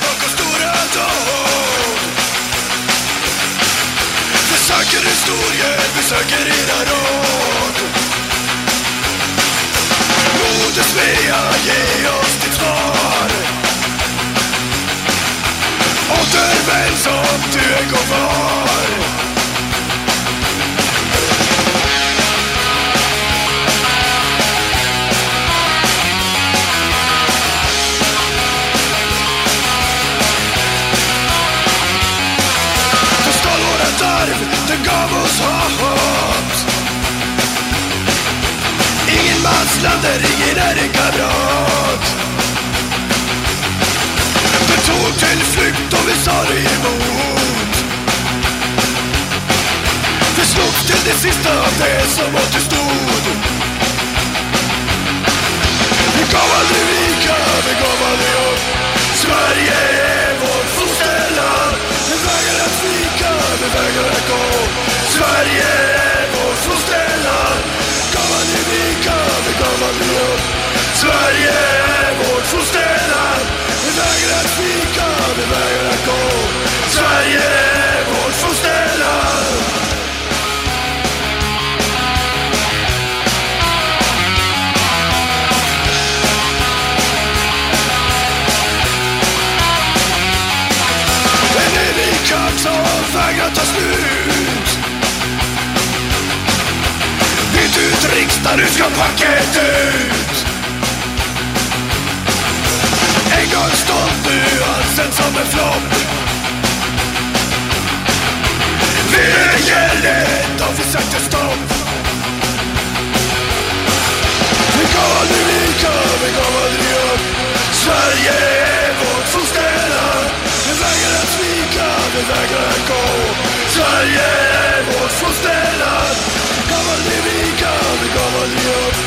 bakom stora dåd Vi söker historier, vi söker era råd. Moder Svea, ge oss ditt svar. Återvänd som du en gång var. Som du gav oss hat Ingen manslander, ingen är en kamrat. Du tog till flykt och vi sa det emot. Vi slogs till det sista av det som återstod Vi gav aldrig vika, vi gav aldrig upp. Sverige vägrar att svika, vi vägrar att gå Sverige är vårt fosterland man aldrig vika, vi gammal aldrig upp. Sverige är vårt fosterland Vi vägrar att svika, vi vägrar att gå. Sverige är vårt fosterland vägrar ta slut. Byt ut riksdagen, nu ska packet ut. En gång stolt, nu allt som en flopp. Vi är gäldet och vi sätter stopp. Vi gav aldrig vika, vi gav aldrig upp. Sverige är vårt fosterland vägrar att svika, vi vägrar att gå Sverige är vårt fosterland. Vi gav aldrig vika, vi gav aldrig upp.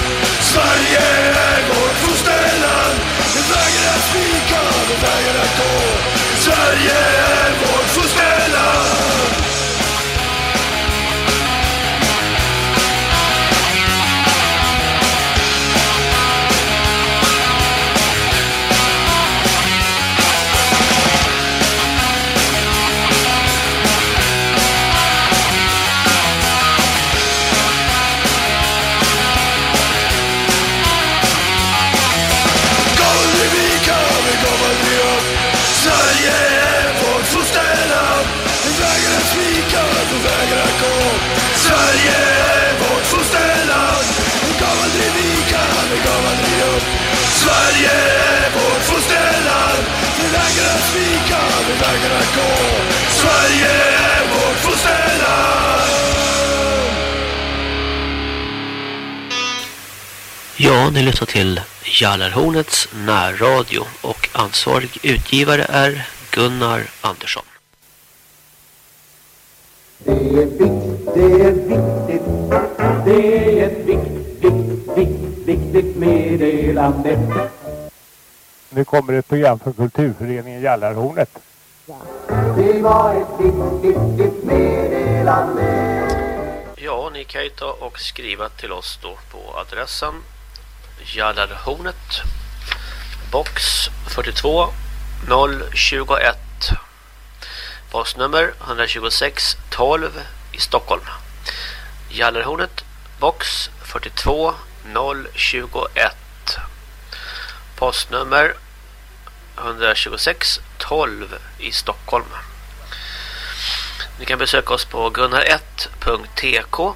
Sverige är vårt fosterland. Vi vägrar att svika, vi vägrar att gå Sverige är vårt fosterland. Ja, ni lyssnar till Jallarhornets närradio och ansvarig utgivare är Gunnar Andersson. Det är viktigt, det är viktigt, det är ett vikt, vikt, vikt, viktigt meddelande. Nu kommer ett program från Kulturföreningen Jallarhornet. Det var ett vikt, viktigt meddelande. Ja, ni kan ju ta och skriva till oss då på adressen Jallarhornet box 42 021 postnummer 126 12 i Stockholm. Jallarhornet box 42 021 postnummer 126 12 i Stockholm. Ni kan besöka oss på gunnar1.tk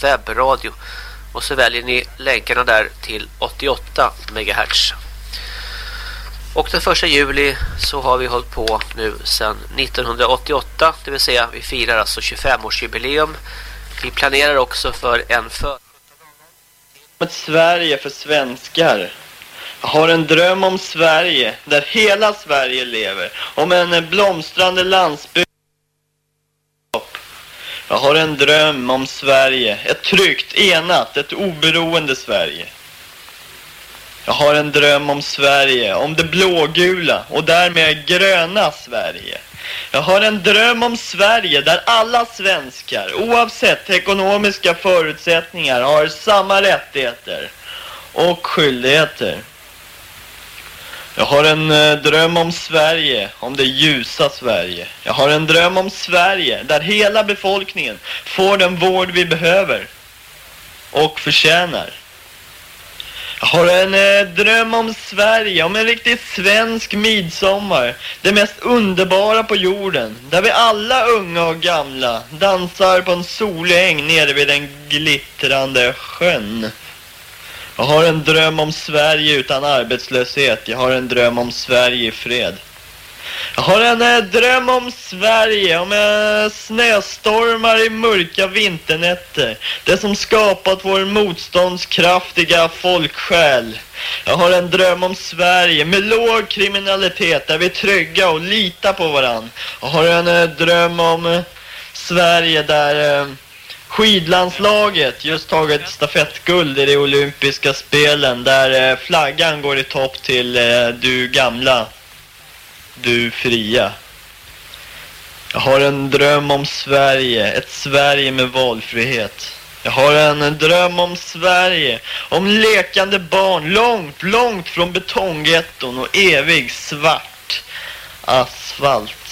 webbradio och så väljer ni länkarna där till 88 MHz. Och den första juli så har vi hållit på nu sedan 1988, det vill säga vi firar alltså 25-årsjubileum. Vi planerar också för en för... Ett Sverige för svenskar. Jag har en dröm om Sverige, där hela Sverige lever. Om en blomstrande landsbygd. Jag har en dröm om Sverige, ett tryggt, enat, ett oberoende Sverige. Jag har en dröm om Sverige, om det blågula och därmed gröna Sverige. Jag har en dröm om Sverige där alla svenskar, oavsett ekonomiska förutsättningar, har samma rättigheter och skyldigheter. Jag har en eh, dröm om Sverige, om det ljusa Sverige. Jag har en dröm om Sverige där hela befolkningen får den vård vi behöver och förtjänar. Jag har en eh, dröm om Sverige, om en riktigt svensk midsommar. Det mest underbara på jorden. Där vi alla unga och gamla dansar på en solig äng nere vid den glittrande sjön. Jag har en dröm om Sverige utan arbetslöshet. Jag har en dröm om Sverige i fred. Jag har en eh, dröm om Sverige, om eh, snöstormar i mörka vinternätter. Det som skapat vår motståndskraftiga folksjäl. Jag har en dröm om Sverige med låg kriminalitet där vi är trygga och litar på varann. Jag har en eh, dröm om eh, Sverige där eh, skidlandslaget just tagit stafettguld i de olympiska spelen där eh, flaggan går i topp till eh, du gamla du fria. Jag har en dröm om Sverige, ett Sverige med valfrihet. Jag har en dröm om Sverige, om lekande barn långt, långt från betonggetton och evig svart asfalt.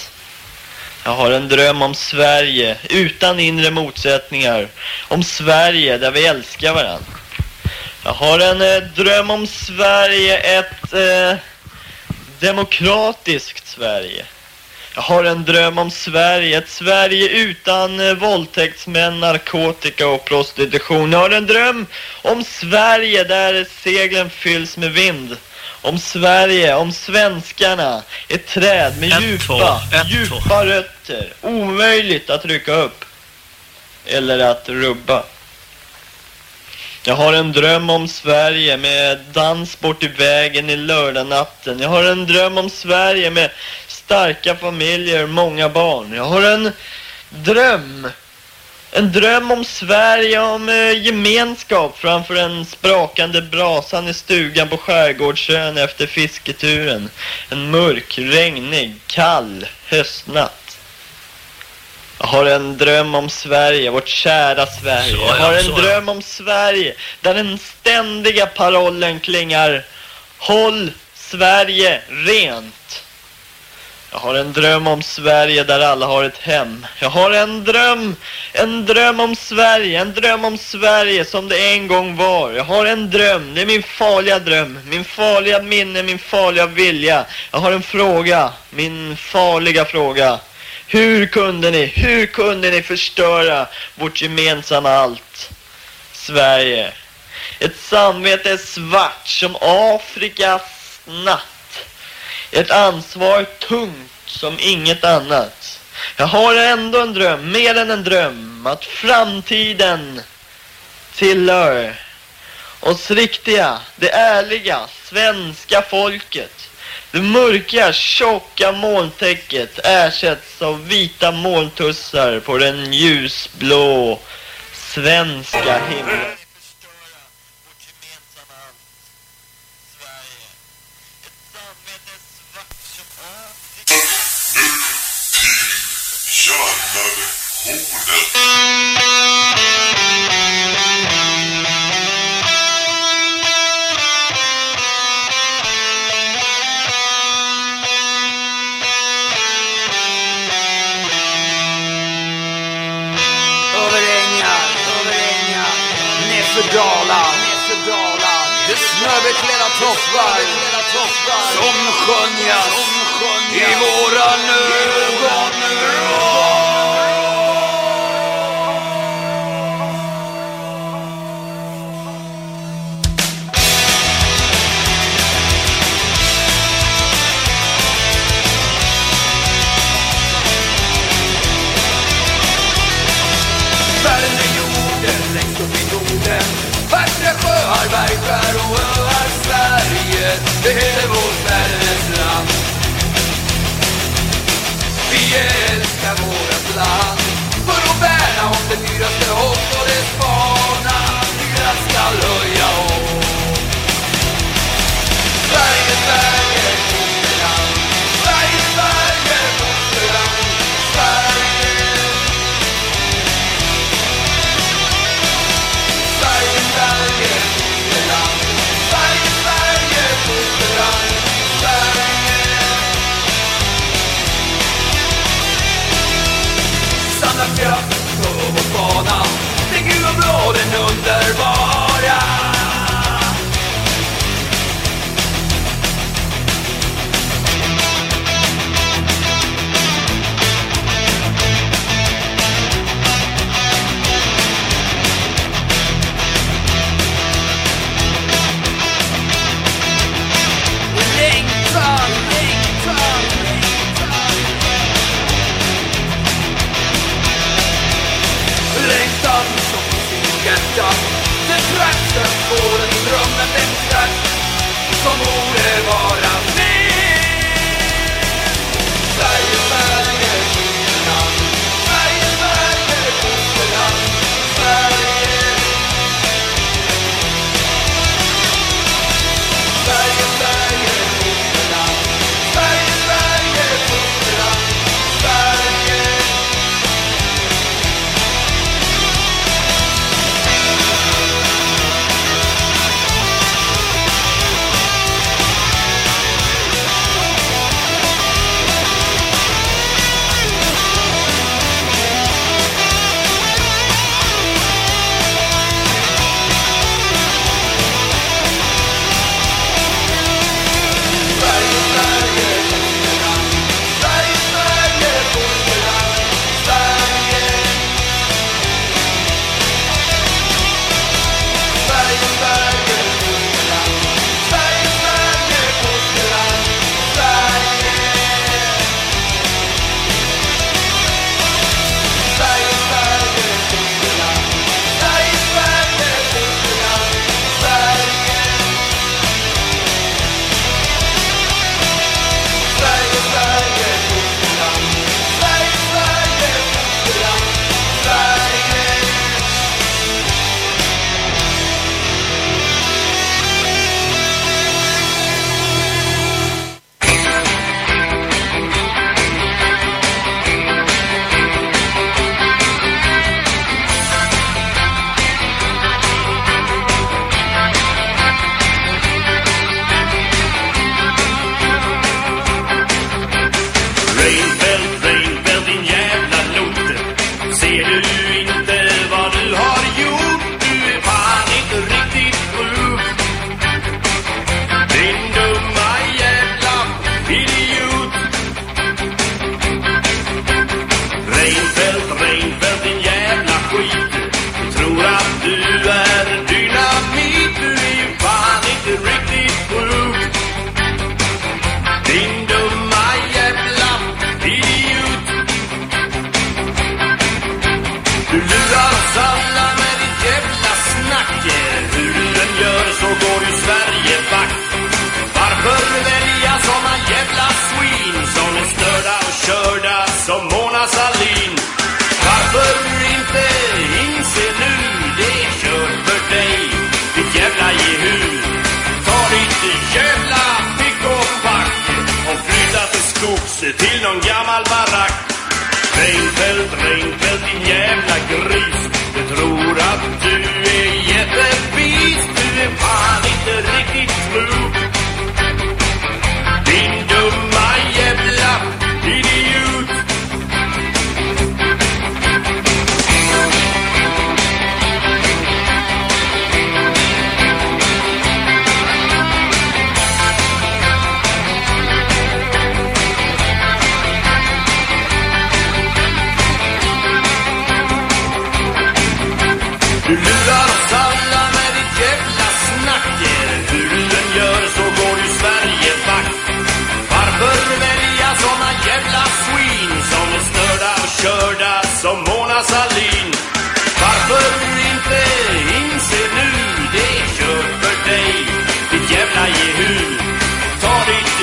Jag har en dröm om Sverige utan inre motsättningar, om Sverige där vi älskar varandra. Jag har en eh, dröm om Sverige, ett... Eh, demokratiskt Sverige. Jag har en dröm om Sverige, ett Sverige utan eh, våldtäktsmän, narkotika och prostitution. Jag har en dröm om Sverige där seglen fylls med vind. Om Sverige, om svenskarna, ett träd med Ett, djupa, ett, djupa rötter. Omöjligt att rycka upp. Eller att rubba. Jag har en dröm om Sverige med dans bort i vägen i lördagnatten. Jag har en dröm om Sverige med starka familjer, många barn. Jag har en dröm. En dröm om Sverige, om eh, gemenskap framför en sprakande brasan i stugan på Skärgårdsön efter fisketuren. En mörk, regnig, kall höstnatt. Jag har en dröm om Sverige, vårt kära Sverige. Jag har en dröm om Sverige där den ständiga parollen klingar Håll Sverige rent. Jag har en dröm om Sverige där alla har ett hem. Jag har en dröm, en dröm om Sverige, en dröm om Sverige som det en gång var. Jag har en dröm, det är min farliga dröm, min farliga minne, min farliga vilja. Jag har en fråga, min farliga fråga. Hur kunde ni, hur kunde ni förstöra vårt gemensamma allt? Sverige. Ett samvete är svart som Afrikas natt. Ett ansvar tungt som inget annat. Jag har ändå en dröm, mer än en dröm, att framtiden tillhör oss riktiga, det ärliga, svenska folket. Det mörka, tjocka molntäcket ersätts av vita molntussar på den ljusblå svenska himlen. Dalar. Det snöbeklädda toppar som skönjas i våran ögon. Landet det heter vårt världens land. Vi älskar vårat land För att värna om det dyraste hopp och dess fana Dyra skall höja om. Sverige, Sverige, den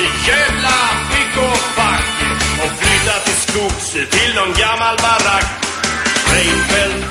till Gävla, fick och back och flytta till skogs till någon gammal barack. Reinfeldt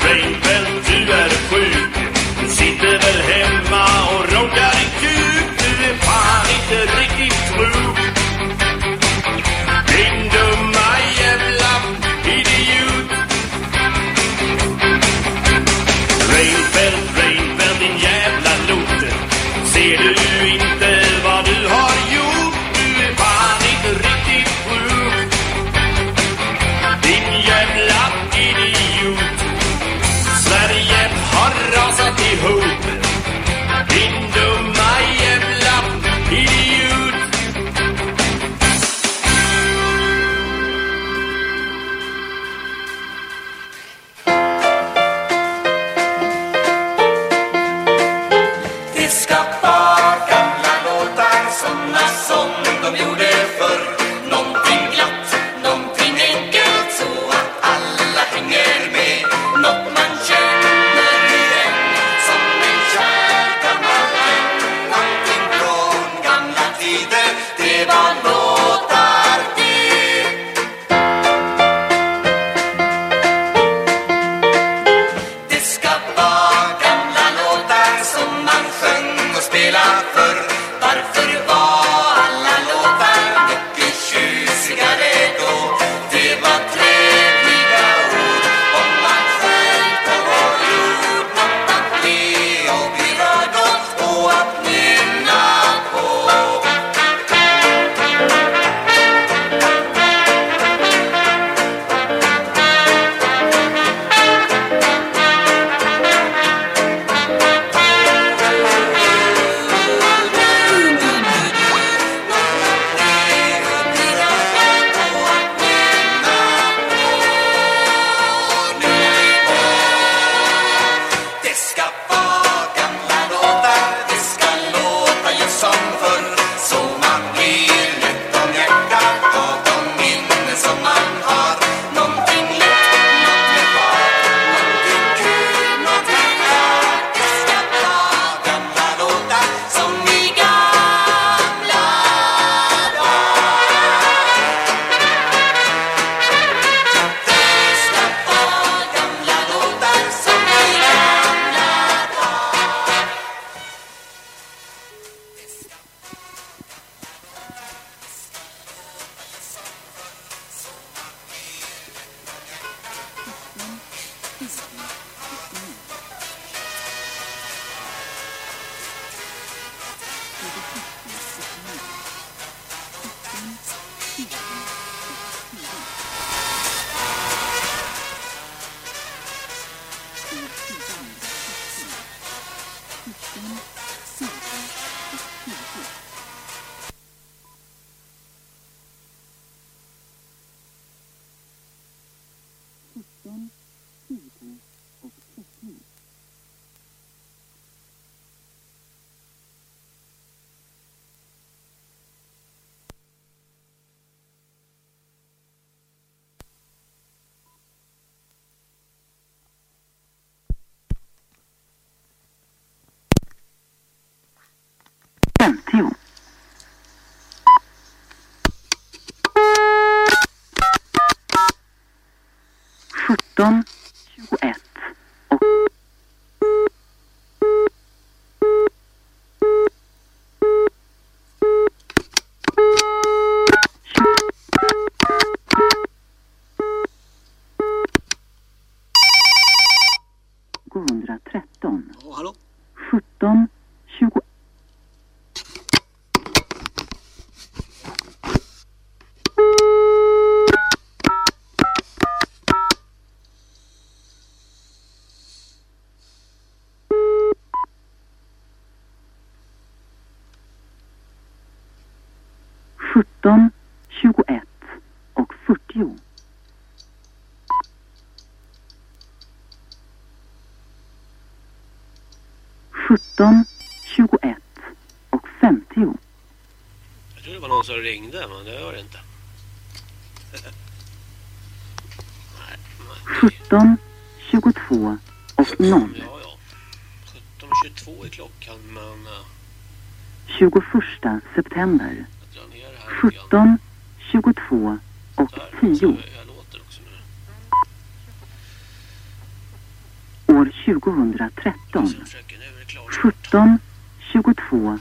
17, ringde men det gör det inte. 17, 22 och 0. Ja, ja. 17, 22 är klockan men... 21 september. 17, 22 och 10. År 2013. 17, 22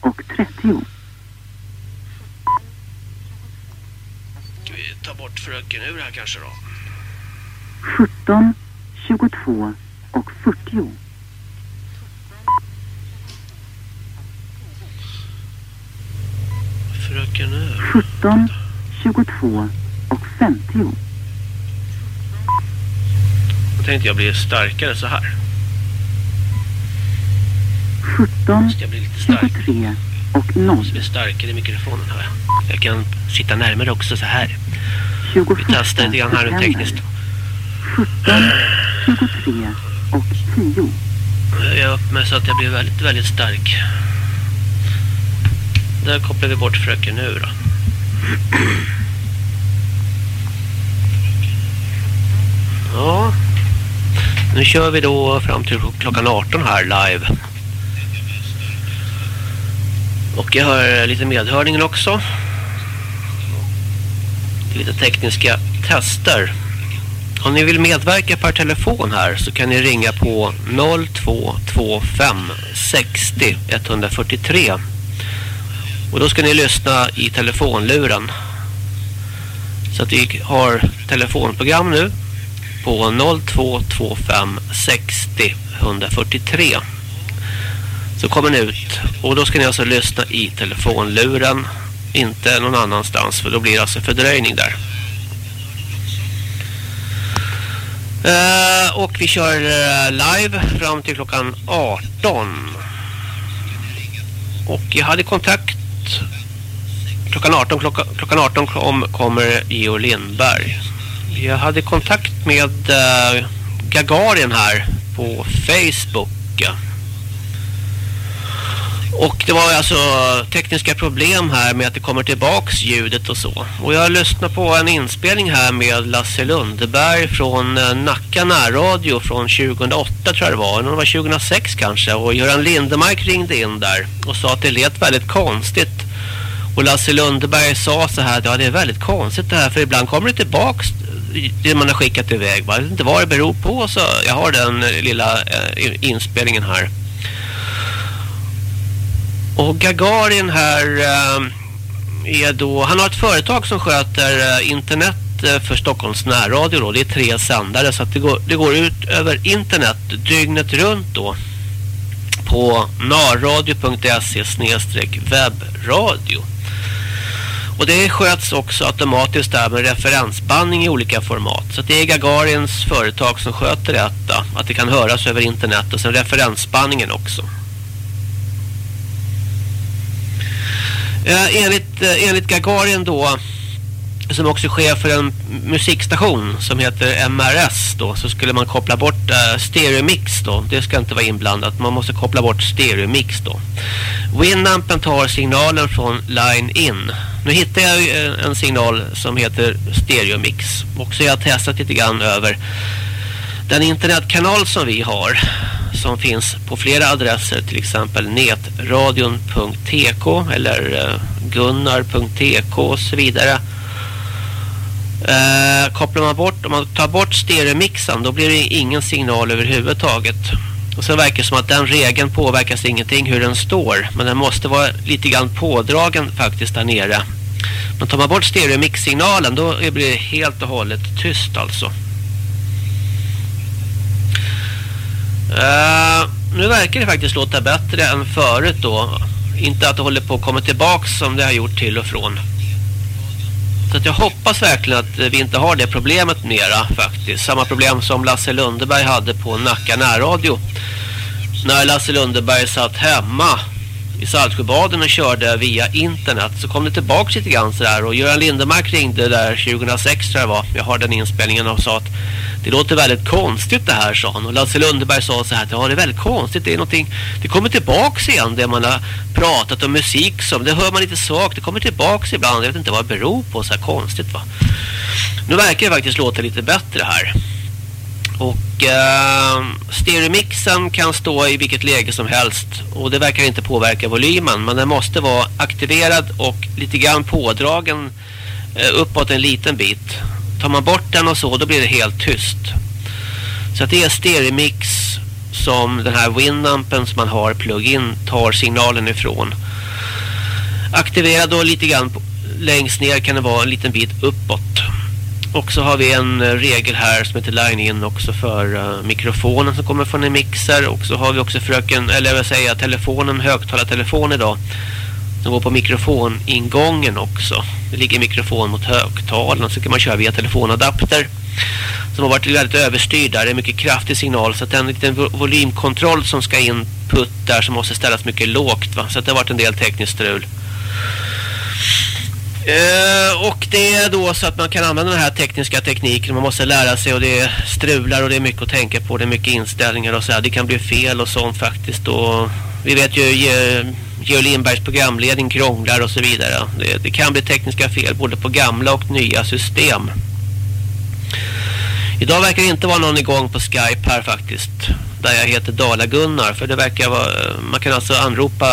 och 30. Ska vi ta bort fröken ur här kanske då? 17, 22 och 40. Fröken ur? 17, 22 och 50. Då tänkte jag bli starkare så här sjutton, Ska jag bli lite stark. tjugotre och Jag noll. måste bli starkare i mikrofonen här. Jag kan sitta närmare också så här. Vi testar lite grann här tekniskt. sjutton, tjugotre och tio. Jag gör upp mig så att jag blir väldigt, väldigt stark. Där kopplar vi bort fröken nu då. Ja. Nu kör vi då fram till klockan 18 här live. Och jag har eh, lite medhörningen också. Lite tekniska tester. Om ni vill medverka per telefon här så kan ni ringa på 0225 60 143. Och då ska ni lyssna i telefonluren. Så att vi har telefonprogram nu på 0225 60 143. Så kommer ni ut och då ska ni alltså lyssna i telefonluren. Inte någon annanstans för då blir det alltså fördröjning där. Uh, och vi kör uh, live fram till klockan 18. Och jag hade kontakt klockan 18, klockan, klockan 18 kom, kommer Georg Lindberg. Jag hade kontakt med eh, uh, Gagarin här på Facebook. Och det var alltså tekniska problem här med att det kommer tillbaks ljudet och så. Och jag lyssnade på en inspelning här med Lasse Lundeberg från eh, Nacka närradio från 2008 tror jag det var. Det var 2006 kanske. Och Göran Lindemark ringde in där och sa att det lät väldigt konstigt. Och Lasse Lundeberg sa så här att ja, det är väldigt konstigt det här för ibland kommer det tillbaks eh, det man har skickat iväg. Jag vet inte vad det beror på så jag har den eh, lilla eh, inspelningen här. Och Gagarin här eh, är då, han har ett företag som sköter eh, internet eh, för Stockholms närradio då. Det är tre sändare så att det går, det går ut över internet dygnet runt då på narradio.se webbradio. Och det sköts också automatiskt där med referensbandning i olika format. Så det är Gagarins företag som sköter detta. Att det kan höras över internet och sen referensbandningen också. Eh, enligt, eh, enligt Gagarin då som också är chef för en musikstation som heter MRS då så skulle man koppla bort eh, stereomix då. Det ska inte vara inblandat. Man måste koppla bort stereomix då. Winampen tar signalen från line in. Nu hittar jag eh, en signal som heter stereomix. Och så har jag testat lite grann över den internetkanal som vi har som finns på flera adresser till exempel netradion.tk eller eh, gunnar.tk och så vidare. Eh, kopplar man bort, om man tar bort stereomixen då blir det ingen signal överhuvudtaget. Och så verkar det som att den regeln påverkas ingenting hur den står. Men den måste vara lite grann pådragen faktiskt där nere. Men tar man bort stereomix-signalen då blir det helt och hållet tyst alltså. Uh, nu verkar det faktiskt låta bättre än förut då. Inte att det håller på att komma tillbaka som det har gjort till och från. Så att jag hoppas verkligen att vi inte har det problemet mera faktiskt. Samma problem som Lasse Lundeberg hade på Nacka närradio. När Lasse Lundeberg satt hemma i Saltsjöbaden och körde via internet. Så kom det tillbaka lite grann sådär och Göran Lindemark ringde där 2006 tror jag var. Jag har den inspelningen och sa att det låter väldigt konstigt det här sa han. Och Lasse Lundeberg sa så här att ja det är väldigt konstigt. Det är någonting det kommer tillbaka igen det man har pratat om musik som. Det hör man lite svagt. Det kommer tillbaka ibland. Jag vet inte vad det beror på. Så här konstigt va. Nu verkar det faktiskt låta lite bättre här. Och eh, stereomixen kan stå i vilket läge som helst och det verkar inte påverka volymen men den måste vara aktiverad och lite grann pådragen eh, uppåt en liten bit. Tar man bort den och så då blir det helt tyst. Så att det är stereomix som den här Winampen som man har plug-in tar signalen ifrån. Aktivera då lite grann längst ner kan det vara en liten bit uppåt. Och så har vi en eh, regel här som heter line-in också för uh, mikrofonen som kommer från en mixer. Och så har vi också fröken, eller jag vill säga telefonen, högtalartelefon idag. Som går på mikrofoningången också. Det ligger mikrofon mot högtalaren så kan man köra via telefonadapter. Som har varit väldigt överstyrd där. Det är mycket kraftig signal så att det är en liten volymkontroll som ska input där som måste ställas mycket lågt va. Så att det har varit en del tekniskt strul. Uh, och det är då så att man kan använda den här tekniska tekniken. Man måste lära sig och det är strular och det är mycket att tänka på. Det är mycket inställningar och så här. Det kan bli fel och sånt faktiskt. Och vi vet ju Georg Lindbergs programledning krånglar och så vidare. Det, det, kan bli tekniska fel både på gamla och nya system. Idag verkar det inte vara någon igång på Skype här faktiskt. Där jag heter Dala Gunnar. För det verkar vara, man kan alltså anropa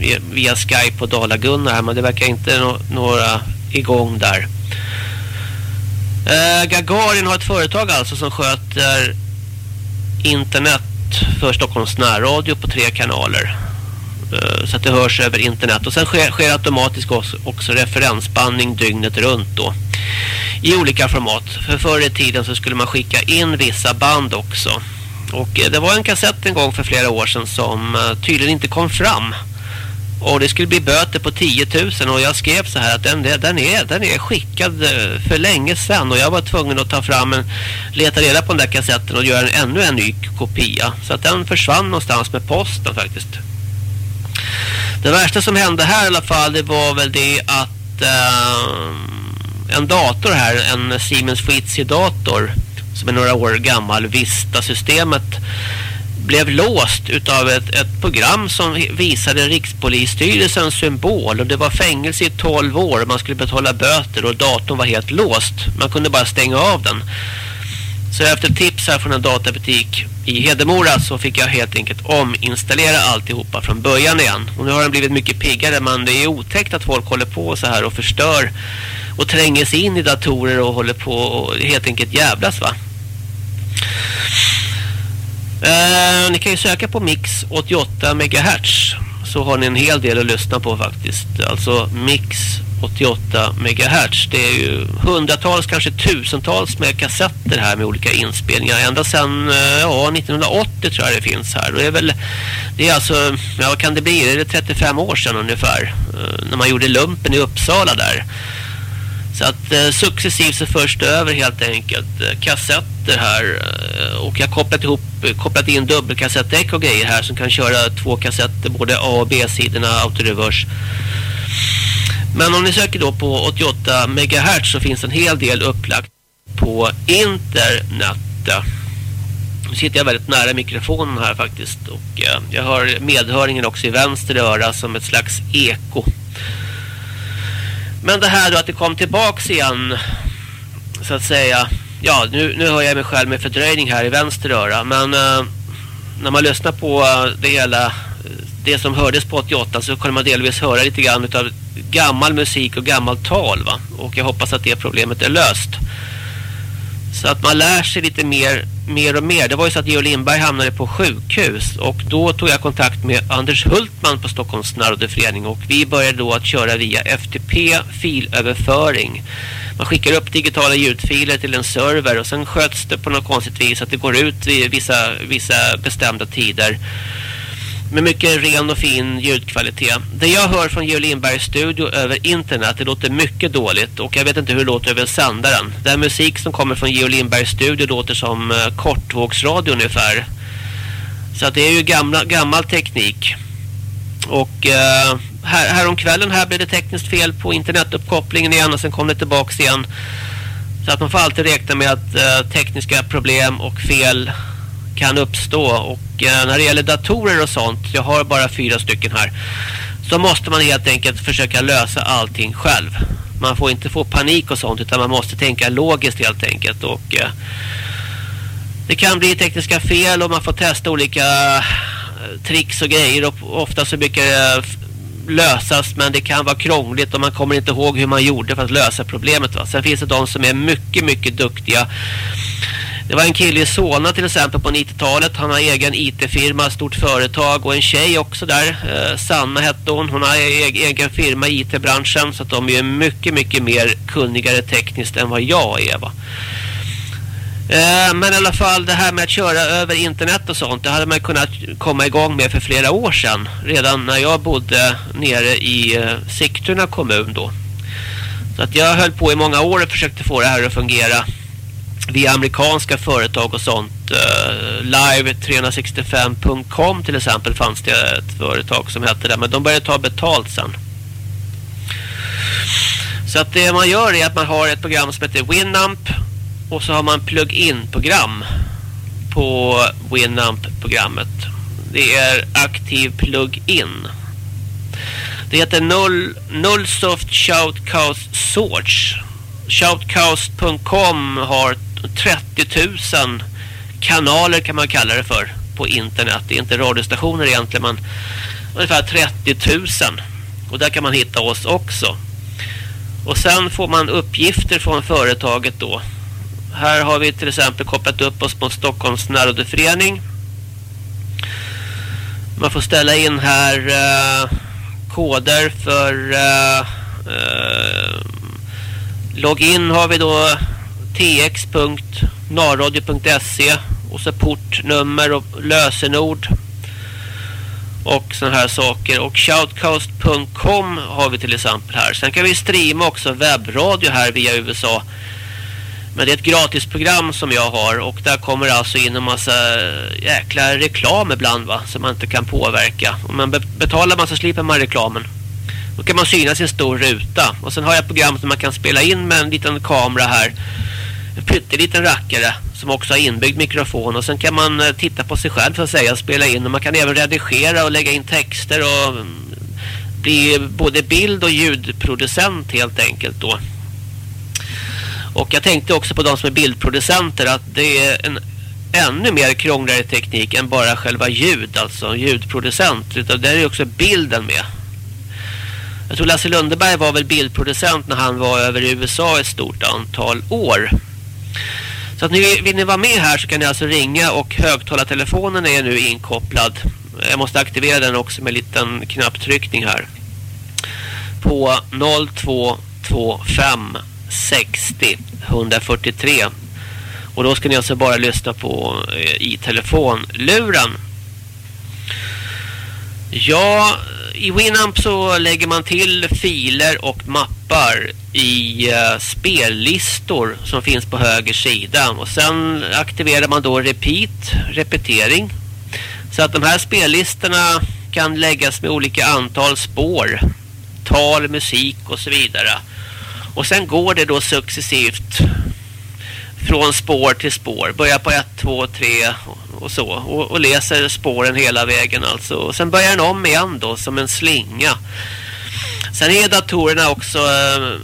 eh, via Skype på Dala Gunnar här. Men det verkar inte no några igång där. Eh, Gagarin har ett företag alltså som sköter internet för Stockholms närradio på tre kanaler. Eh, så att det hörs över internet. Och sen sker, sker automatiskt också, också referensbandning dygnet runt då. I olika format. För förr i tiden så skulle man skicka in vissa band också. Och eh, det var en kassett en gång för flera år sedan som eh, tydligen inte kom fram. Och det skulle bli böter på 10 000 och jag skrev så här att den, den, är, den är skickad eh, för länge sedan och jag var tvungen att ta fram en, leta reda på den där kassetten och göra en, ännu en ny kopia. Så att den försvann någonstans med posten faktiskt. Det värsta som hände här i alla fall det var väl det att eh, en dator här, en Siemens Fujitsu-dator som är några år gammal, Vista-systemet blev låst utav ett, ett program som visade Rikspolisstyrelsens symbol och det var fängelse i 12 år man skulle betala böter och datorn var helt låst. Man kunde bara stänga av den. Så efter tips här från en databutik i Hedemora så fick jag helt enkelt ominstallera alltihopa från början igen. Och nu har den blivit mycket piggare men det är otäckt att folk håller på så här och förstör och tränger sig in i datorer och håller på och helt enkelt jävlas va. Eh, ni kan ju söka på Mix 88 MHz så har ni en hel del att lyssna på faktiskt. Alltså Mix 88 MHz. Det är ju hundratals, kanske tusentals med kassetter här med olika inspelningar. Ända sedan eh, ja, 1980 tror jag det finns här. Det är väl, det är alltså, ja vad kan det bli? Det är 35 år sedan ungefär. Eh, när man gjorde lumpen i Uppsala där. Så att eh, successivt så förs det över helt enkelt eh, kassetter här. Eh, och jag har kopplat, ihop, kopplat in dubbelkassettdäck och grejer här som kan köra två kassetter, både A- och B-sidorna, autoreverse. Men om ni söker då på 88 MHz så finns en hel del upplagt på internet. Nu sitter jag väldigt nära mikrofonen här faktiskt och eh, jag har medhöringen också i vänster öra som ett slags eko. Men det här då att det kom tillbaks igen så att säga ja, nu, nu hör jag mig själv med fördröjning här i vänster öra. Men eh, när man lyssnar på eh, det hela, eh, det som hördes på 88 så kunde man delvis höra lite grann av gammal musik och gammalt tal va. Och jag hoppas att det problemet är löst. Så att man lär sig lite mer, mer och mer. Det var ju så att Georg Lindberg hamnade på sjukhus. Och då tog jag kontakt med Anders Hultman på Stockholms Narodeförening. Och vi började då att köra via FTP filöverföring. Man skickar upp digitala ljudfiler till en server och sen sköts det på något konstigt vis att det går ut vid vissa, vissa bestämda tider med mycket ren och fin ljudkvalitet. Det jag hör från Georg Lindbergs studio över internet, det låter mycket dåligt och jag vet inte hur det låter över sändaren. Den musik som kommer från Georg Lindbergs studio låter som uh, kortvågsradio ungefär. Så att det är ju gamla, gammal teknik. Och uh, här, här om kvällen här blev det tekniskt fel på internetuppkopplingen igen och sen kom det tillbaks igen. Så att man får alltid räkna med att uh, tekniska problem och fel kan uppstå och eh, när det gäller datorer och sånt, jag har bara fyra stycken här så måste man helt enkelt försöka lösa allting själv. Man får inte få panik och sånt utan man måste tänka logiskt helt enkelt och eh, det kan bli tekniska fel och man får testa olika eh, tricks och grejer och ofta så brukar det eh, lösas men det kan vara krångligt och man kommer inte ihåg hur man gjorde för att lösa problemet. Va? Sen finns det de som är mycket, mycket duktiga det var en kille i Solna till exempel på 90-talet. Han har egen IT-firma, stort företag och en tjej också där. Eh, Sanna hette hon. Hon har e-, e-, egen firma i IT-branschen så att de är mycket, mycket mer kunnigare tekniskt än vad jag är va. Eh, men i alla fall det här med att köra över internet och sånt det hade man kunnat komma igång med för flera år sedan. Redan när jag bodde nere i eh, Sigtuna kommun då. Så att jag höll på i många år och försökte få det här att fungera via amerikanska företag och sånt. Eh, uh, Live365.com till exempel fanns det ett företag som hette det. Men de började ta betalt sen. Så att det man gör är att man har ett program som heter Winamp. Och så har man plug-in-program på Winamp-programmet. Det är aktiv plug-in. Det heter Null, Nullsoft Shoutcast Source. Shoutcast.com har 30 000 kanaler kan man kalla det för på internet. Det är inte radiostationer egentligen men ungefär 30 000. Och där kan man hitta oss också. Och sen får man uppgifter från företaget då. Här har vi till exempel kopplat upp oss mot Stockholms närrådeförening. Man får ställa in här uh, koder för uh, uh, login har vi då tx.narradio.se och så portnummer och lösenord och sådana här saker. Och shoutcast.com har vi till exempel här. Sen kan vi streama också webbradio här via USA. Men det är ett gratisprogram som jag har och där kommer alltså in en massa jäkla reklam ibland va som man inte kan påverka. Om man betalar man så slipper man reklamen. Då kan man synas i en stor ruta. Och sen har jag ett program som man kan spela in med en liten kamera här en pytteliten rackare som också har inbyggd mikrofon och sen kan man eh, titta på sig själv så att säga och spela in och man kan även redigera och lägga in texter och mm, bli både bild- och ljudproducent helt enkelt då. Och jag tänkte också på de som är bildproducenter att det är en ännu mer krångligare teknik än bara själva ljud, alltså ljudproducent. Utan där är också bilden med. Jag tror Lasse Lundeberg var väl bildproducent när han var över i USA ett stort antal år. Så att ni, vill ni vara med här så kan ni alltså ringa och högtalartelefonen är nu inkopplad. Jag måste aktivera den också med en liten knapptryckning här. På 0225 60 143. Och då ska ni alltså bara lyssna på eh, i telefonluren. Ja, i Winamp så lägger man till filer och mappar i uh, spellistor som finns på höger sida. Och sen aktiverar man då repeat, repetering. Så att de här spellistorna kan läggas med olika antal spår, tal, musik och så vidare. Och sen går det då successivt från spår till spår. Börjar på 1, 2, 3 och så. Och, och, läser spåren hela vägen alltså. Och sen börjar den om igen då som en slinga. Sen är datorerna också äh,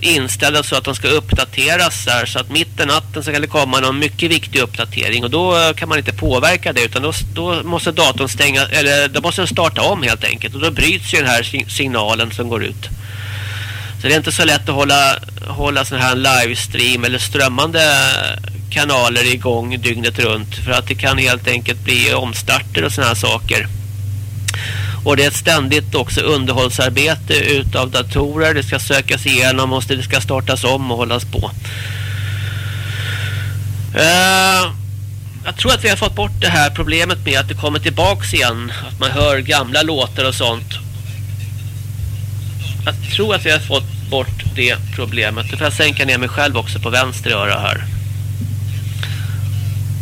inställda så att de ska uppdateras där, så att mitt i natten så kan det komma någon mycket viktig uppdatering och då eh, kan man inte påverka det utan då, då måste datorn stänga eller då måste den starta om helt enkelt och då bryts ju den här signalen som går ut. Så det är inte så lätt att hålla, hålla sån här livestream eller strömmande kanaler igång dygnet runt för att det kan helt enkelt bli omstarter och såna här saker. Och det är ett ständigt också underhållsarbete utav datorer. Det ska sökas igenom och det ska startas om och hållas på. Uh, jag tror att vi har fått bort det här problemet med att det kommer tillbaks igen. Att man hör gamla låtar och sånt. Jag tror att vi har fått bort det problemet. Nu får jag sänka ner mig själv också på vänster öra här.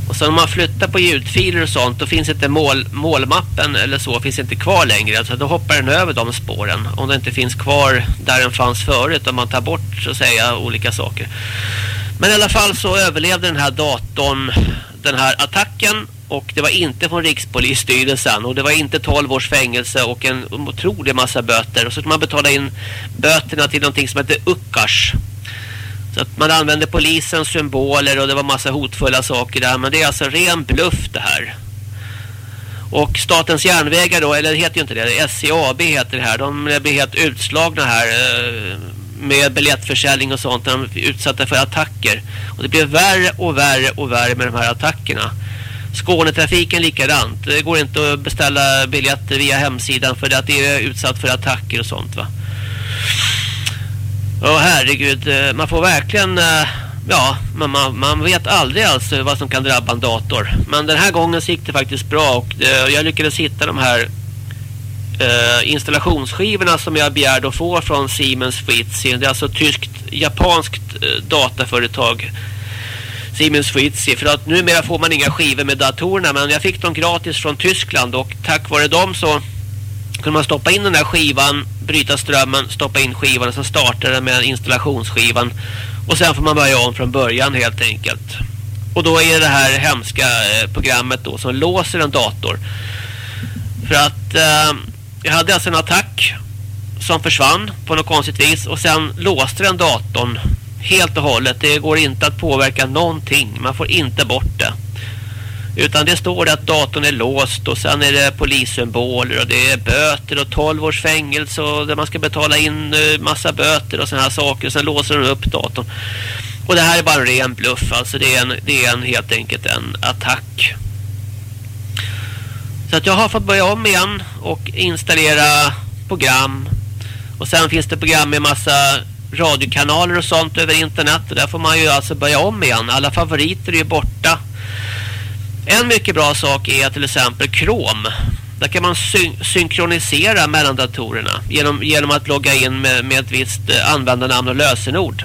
Och sen om man flyttar på ljudfiler och sånt då finns inte mål, målmappen eller så finns inte kvar längre. Alltså då hoppar den över de spåren. Om den inte finns kvar där den fanns förut. Om man tar bort så att säga olika saker. Men i alla fall så överlevde den här datorn den här attacken. Och det var inte från Rikspolisstyrelsen. Och det var inte 12 års fängelse och en otrolig massa böter. Och så skulle man betala in böterna till någonting som heter Uckars. Så att man använde polisens symboler och det var massa hotfulla saker där. Men det är alltså ren bluff det här. Och Statens järnvägar då, eller det heter ju inte det, SCAB heter det här. De blir helt utslagna här eh, med biljettförsäljning och sånt. De är utsatta för attacker. Och det blir värre och värre och värre med de här attackerna. Skånetrafiken likadant. Det går inte att beställa biljetter via hemsidan för att det är utsatt för attacker och sånt va. Ja, herregud. Man får verkligen... Eh, ja, man, man, man vet aldrig alltså vad som kan drabba en dator. Men den här gången så gick det faktiskt bra och eh, jag lyckades hitta de här eh, installationsskivorna som jag begärde att få från Siemens Fritzi. Det är alltså ett tyskt, japanskt dataföretag. Siemens Fritzi. För att numera får man inga skivor med datorerna men jag fick dem gratis från Tyskland och tack vare dem så kunde man stoppa in den här skivan, bryta strömmen, stoppa in skivan och så startar den med installationsskivan. Och sen får man börja om från början helt enkelt. Och då är det här hemska eh, programmet då som låser en dator. För att eh, jag hade alltså en attack som försvann på något konstigt vis och sen låste den datorn helt och hållet. Det går inte att påverka någonting. Man får inte bort det. Utan det står att datorn är låst och sen är det polissymboler och det är böter och 12 års fängelse och där man ska betala in eh, massa böter och såna här saker. Och sen låser de upp datorn. Och det här är bara en ren bluff. Alltså det är, en, det är en, helt enkelt en attack. Så att jag har fått börja om igen och installera program. Och sen finns det program med massa radiokanaler och sånt över internet. Och där får man ju alltså börja om igen. Alla favoriter är ju borta. En mycket bra sak är till exempel Chrome. Där kan man syn synkronisera mellan datorerna genom, genom att logga in med, med ett visst eh, användarnamn och lösenord.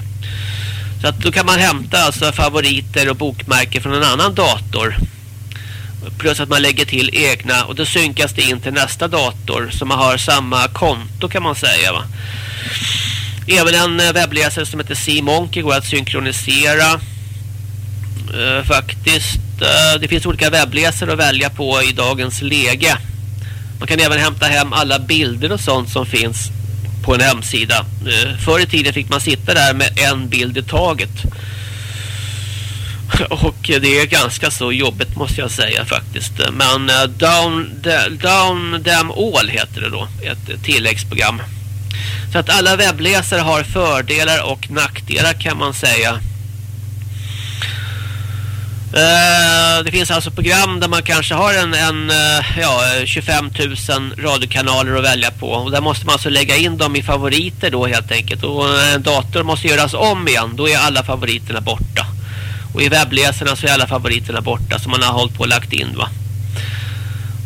Så att då kan man hämta alltså favoriter och bokmärken från en annan dator. Plus att man lägger till egna och då synkas det in till nästa dator så man har samma konto kan man säga va. Även en eh, webbläsare som heter C-Monkey går att synkronisera. Uh, faktiskt Eh, det finns olika webbläsare att välja på i dagens läge. Man kan även hämta hem alla bilder och sånt som finns på en hemsida. Eh, förr i tiden fick man sitta där med en bild i taget. Och det är ganska så jobbigt måste jag säga faktiskt. Men eh, Down, Down Them All heter det då. Ett tilläggsprogram. Så att alla webbläsare har fördelar och nackdelar kan man säga. Eh, det finns alltså program där man kanske har en, en eh, ja, 25 000 radiokanaler att välja på. Och där måste man alltså lägga in dem i favoriter då helt enkelt. Och en dator måste göras om igen. Då är alla favoriterna borta. Och i webbläsarna så är alla favoriterna borta som man har hållit på och lagt in va.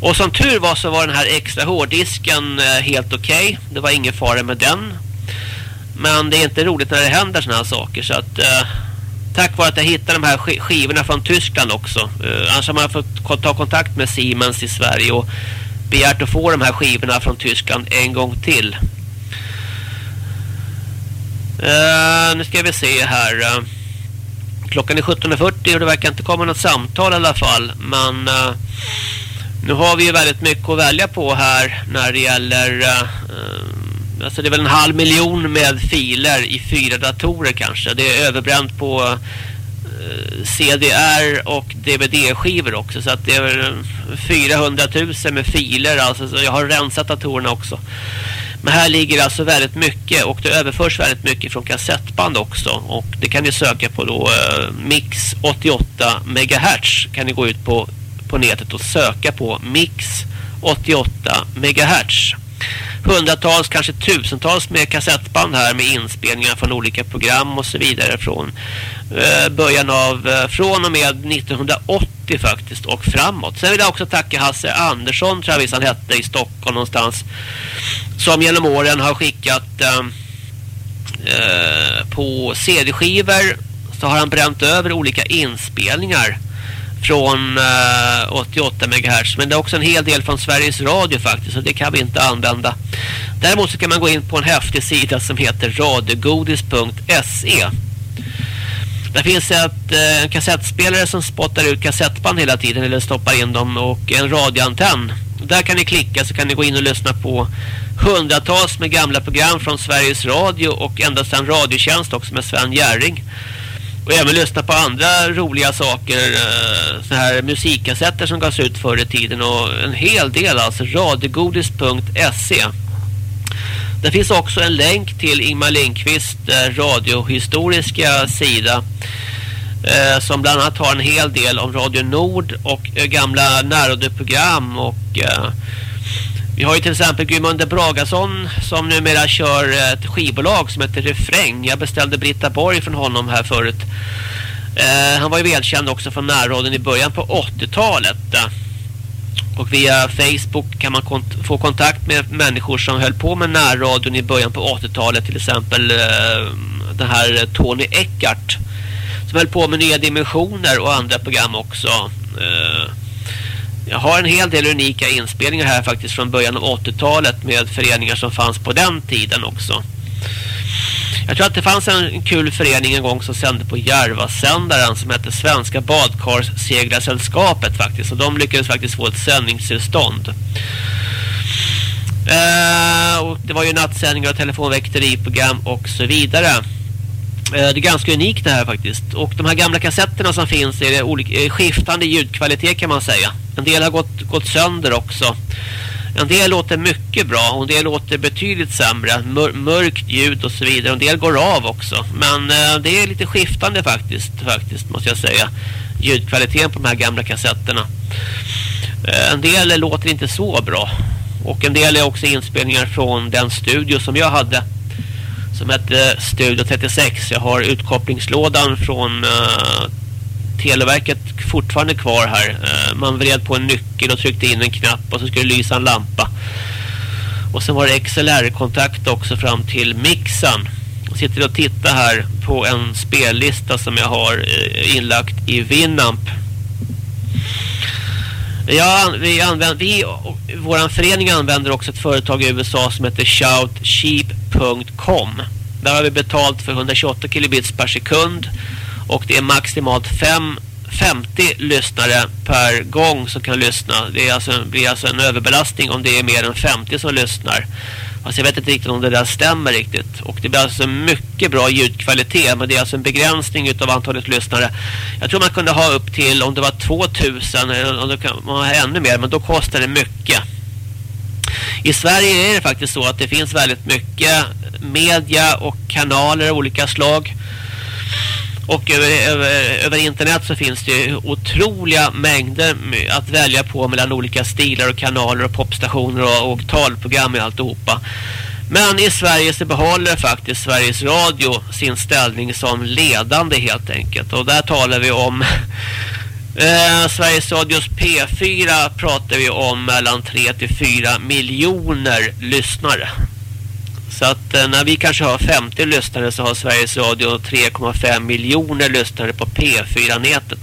Och som tur var så var den här extra hårddisken eh, helt okej. Okay. Det var ingen fara med den. Men det är inte roligt när det händer såna här saker så att eh, tack vare att jag hittade de här skivorna från Tyskland också. Eh, annars har man fått ta kontakt med Siemens i Sverige och begärt att få de här skivorna från Tyskland en gång till. Eh, nu ska vi se här. Eh. Klockan är 17.40 och det verkar inte komma något samtal i alla fall. Men Eh, nu har vi ju väldigt mycket att välja på här när det gäller eh, eh, alltså det är väl en halv miljon med filer i fyra datorer kanske. Det är överbränt på eh, CDR och DVD-skivor också. Så att det är 400 000 eh, med filer. Alltså, så jag har rensat datorerna också. Men här ligger alltså väldigt mycket och det överförs väldigt mycket från kassettband också. Och det kan ni söka på då eh, Mix 88 MHz. Kan ni gå ut på, på nätet och söka på Mix 88 MHz. Hundratals, kanske tusentals med kassettband här med inspelningar från olika program och så vidare från eh, början av, eh, från och med 1980 faktiskt och framåt. Sen vill jag också tacka Hasse Andersson, tror jag visst han hette, i Stockholm någonstans som genom åren har skickat eh, eh, på CD-skivor så har han bränt över olika inspelningar från eh, 88 MHz. Men det är också en hel del från Sveriges Radio faktiskt. Så det kan vi inte använda. Däremot så kan man gå in på en häftig sida som heter radiogodis.se. Där finns ett, eh, en kassettspelare som spottar ut kassettband hela tiden. Eller stoppar in dem. Och en radioantenn. Där kan ni klicka så kan ni gå in och lyssna på hundratals med gamla program från Sveriges Radio. Och endast en radiotjänst också med Sven Gärring. Och även lyssna på andra roliga saker. Eh, så här musikkassetter som gavs ut förr i tiden. Och en hel del alltså. Radiogodis.se Det finns också en länk till Ingmar Lindqvist eh, radiohistoriska sida. Eh, som bland annat har en hel del om Radio Nord och eh, gamla närradioprogram. Och eh, vi har ju till exempel Gudmunde Bragason som numera kör ett skivbolag som heter Refräng. Jag beställde Britta Borg från honom här förut. Eh, han var ju välkänd också från närradion i början på 80-talet. Och via Facebook kan man kont få kontakt med människor som höll på med närradion i början på 80-talet. Till exempel eh, den här Tony Eckart som höll på med nya dimensioner och andra program också. Eh, jag har en hel del unika inspelningar här faktiskt från början av 80-talet med föreningar som fanns på den tiden också. Jag tror att det fanns en kul förening en gång som sände på Järvasändaren som hette Svenska badkarsseglarsällskapet faktiskt. Och de lyckades faktiskt få ett sändningstillstånd. Eh, och det var ju nattsändningar och telefonväkteriprogram och så vidare. Eh, det är ganska unikt det här faktiskt. Och de här gamla kassetterna som finns är det olika, skiftande ljudkvalitet kan man säga. En del har gått, gått sönder också. En del låter mycket bra och en del låter betydligt sämre. Mör mörkt ljud och så vidare. En del går av också. Men eh, det är lite skiftande faktiskt, faktiskt måste jag säga. Ljudkvaliteten på de här gamla kassetterna. Eh, en del låter inte så bra. Och en del är också inspelningar från den studio som jag hade. Som hette Studio 36. Jag har utkopplingslådan från uh, Televerket fortfarande kvar här. Uh, man vred på en nyckel och tryckte in en knapp och så skulle det lysa en lampa. Och sen var det XLR-kontakt också fram till mixen. Jag sitter och tittar här på en spellista som jag har uh, inlagt i Winamp. Ja, vi använder, vi, vår förening använder också ett företag i USA som heter www.youtube.com Där har vi betalt för 128 kilobits per sekund och det är maximalt 5, 50 lyssnare per gång som kan lyssna. Det är alltså, blir alltså en överbelastning om det är mer än 50 som lyssnar. Alltså jag vet inte riktigt om det där stämmer riktigt. Och det blir alltså mycket bra ljudkvalitet. Men det är alltså en begränsning av antalet lyssnare. Jag tror man kunde ha upp till om det var 2000 eller om det kan man har ännu mer. Men då kostar det mycket. I Sverige är det faktiskt så att det finns väldigt mycket media och kanaler av olika slag. Och över, över, över, internet så finns det otroliga mängder att välja på mellan olika stilar och kanaler och popstationer och, och talprogram och alltihopa. Men i Sverige så behåller faktiskt Sveriges Radio sin ställning som ledande helt enkelt. Och där talar vi om eh, Sveriges Radios P4 pratar vi om mellan 3 till 4 miljoner lyssnare. Så att eh, när vi kanske har 50 lyssnare så har Sveriges Radio 3,5 miljoner lyssnare på P4-nätet.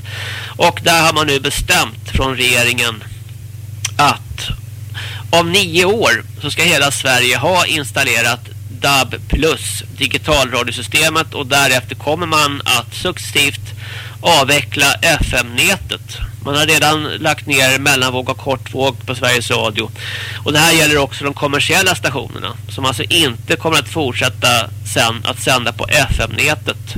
Och där har man nu bestämt från regeringen att om nio år så ska hela Sverige ha installerat DAB Plus digitalradiosystemet och därefter kommer man att successivt avveckla FM-nätet. Man har redan lagt ner mellanvåg och kortvåg på Sveriges Radio. Och det här gäller också de kommersiella stationerna. Som alltså inte kommer att fortsätta sen att sända på FM-nätet.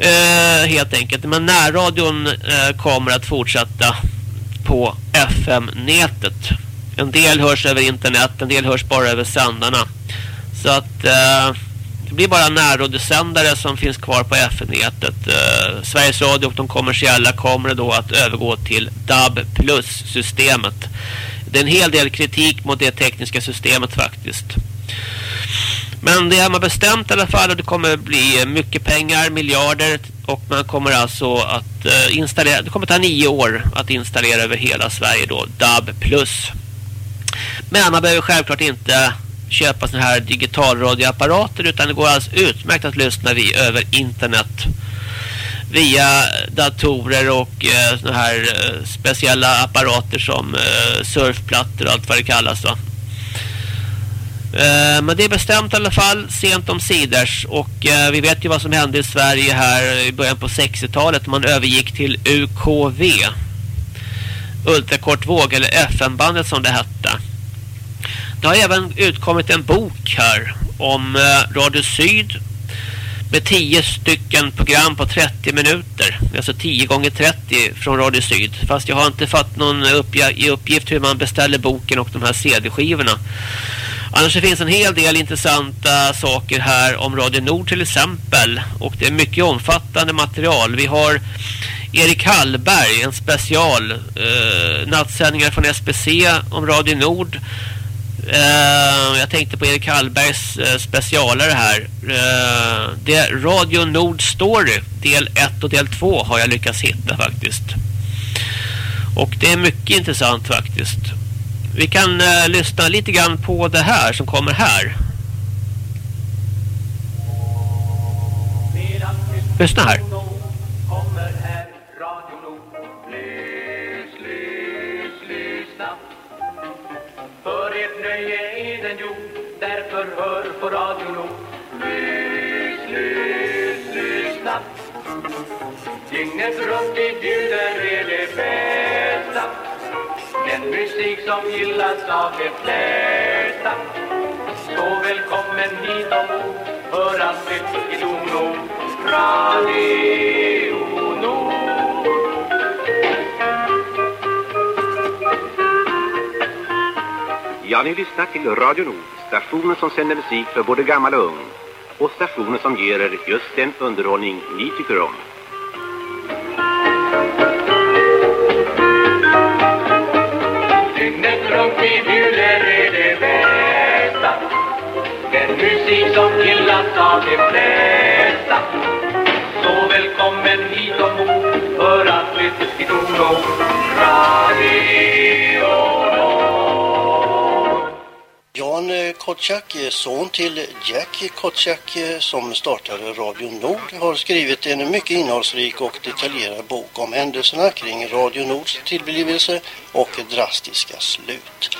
Eh, helt enkelt. Men närradion eh, kommer att fortsätta på FM-nätet. En del hörs över internet, en del hörs bara över sändarna. Så att eh, det blir bara närradiosändare som finns kvar på FN-nätet. Eh, Sveriges Radio och de kommersiella kommer då att övergå till DAB Plus-systemet. Det är en hel del kritik mot det tekniska systemet faktiskt. Men det har man bestämt i alla fall och det kommer bli mycket pengar, miljarder och man kommer alltså att eh, installera, det kommer ta nio år att installera över hela Sverige då, DAB+. Men man behöver självklart inte köpa sådana här digitalradioapparater utan det går alldeles utmärkt att lyssna vi över internet via datorer och eh, såna här eh, speciella apparater som eh, surfplattor och allt vad det kallas va. Eh, men det är bestämt i alla fall sent om siders och eh, vi vet ju vad som hände i Sverige här i början på 60-talet man övergick till UKV ultrakortvåg eller FN-bandet som det hette. Det har även utkommit en bok här om eh, Radio Syd med 10 stycken program på 30 minuter. Alltså 10 gånger 30 från Radio Syd. Fast jag har inte fått någon uppgift hur man beställer boken och de här CD-skivorna. Annars finns en hel del intressanta saker här om Radio Nord till exempel. Och det är mycket omfattande material. Vi har Erik Hallberg, en special eh, nattsändningar från SBC om Radio Nord. Eh, jag tänkte på Erik Hallbergs eh, specialare här. Eh, det är Radio Nord Story, del 1 och del 2 har jag lyckats hitta faktiskt. Och det är mycket intressant faktiskt. Vi kan uh, lyssna lite grann på det här som kommer här. Lyssna här. Dygnet runt i bjuder är det bästa. Den musik som gillas av de flesta. Så välkommen hit ombord, att nytt i Domnord. Radio Nord. Ja, ni lyssnar till Radio Nord, stationen som sänder musik för både gammal och ung. Och stationen som ger er just den underhållning ni tycker om. Dygnet runt vi bjuder är det bästa. Den musik som gillas av de flesta. Så välkommen hit ombord för att lyssna till Dono Radio. Jan Kotschak, eh, son till Jack Kotschak eh, som startade Radio Nord, har skrivit en mycket innehållsrik och detaljerad bok om händelserna kring Radio Nords tillblivelse och drastiska slut.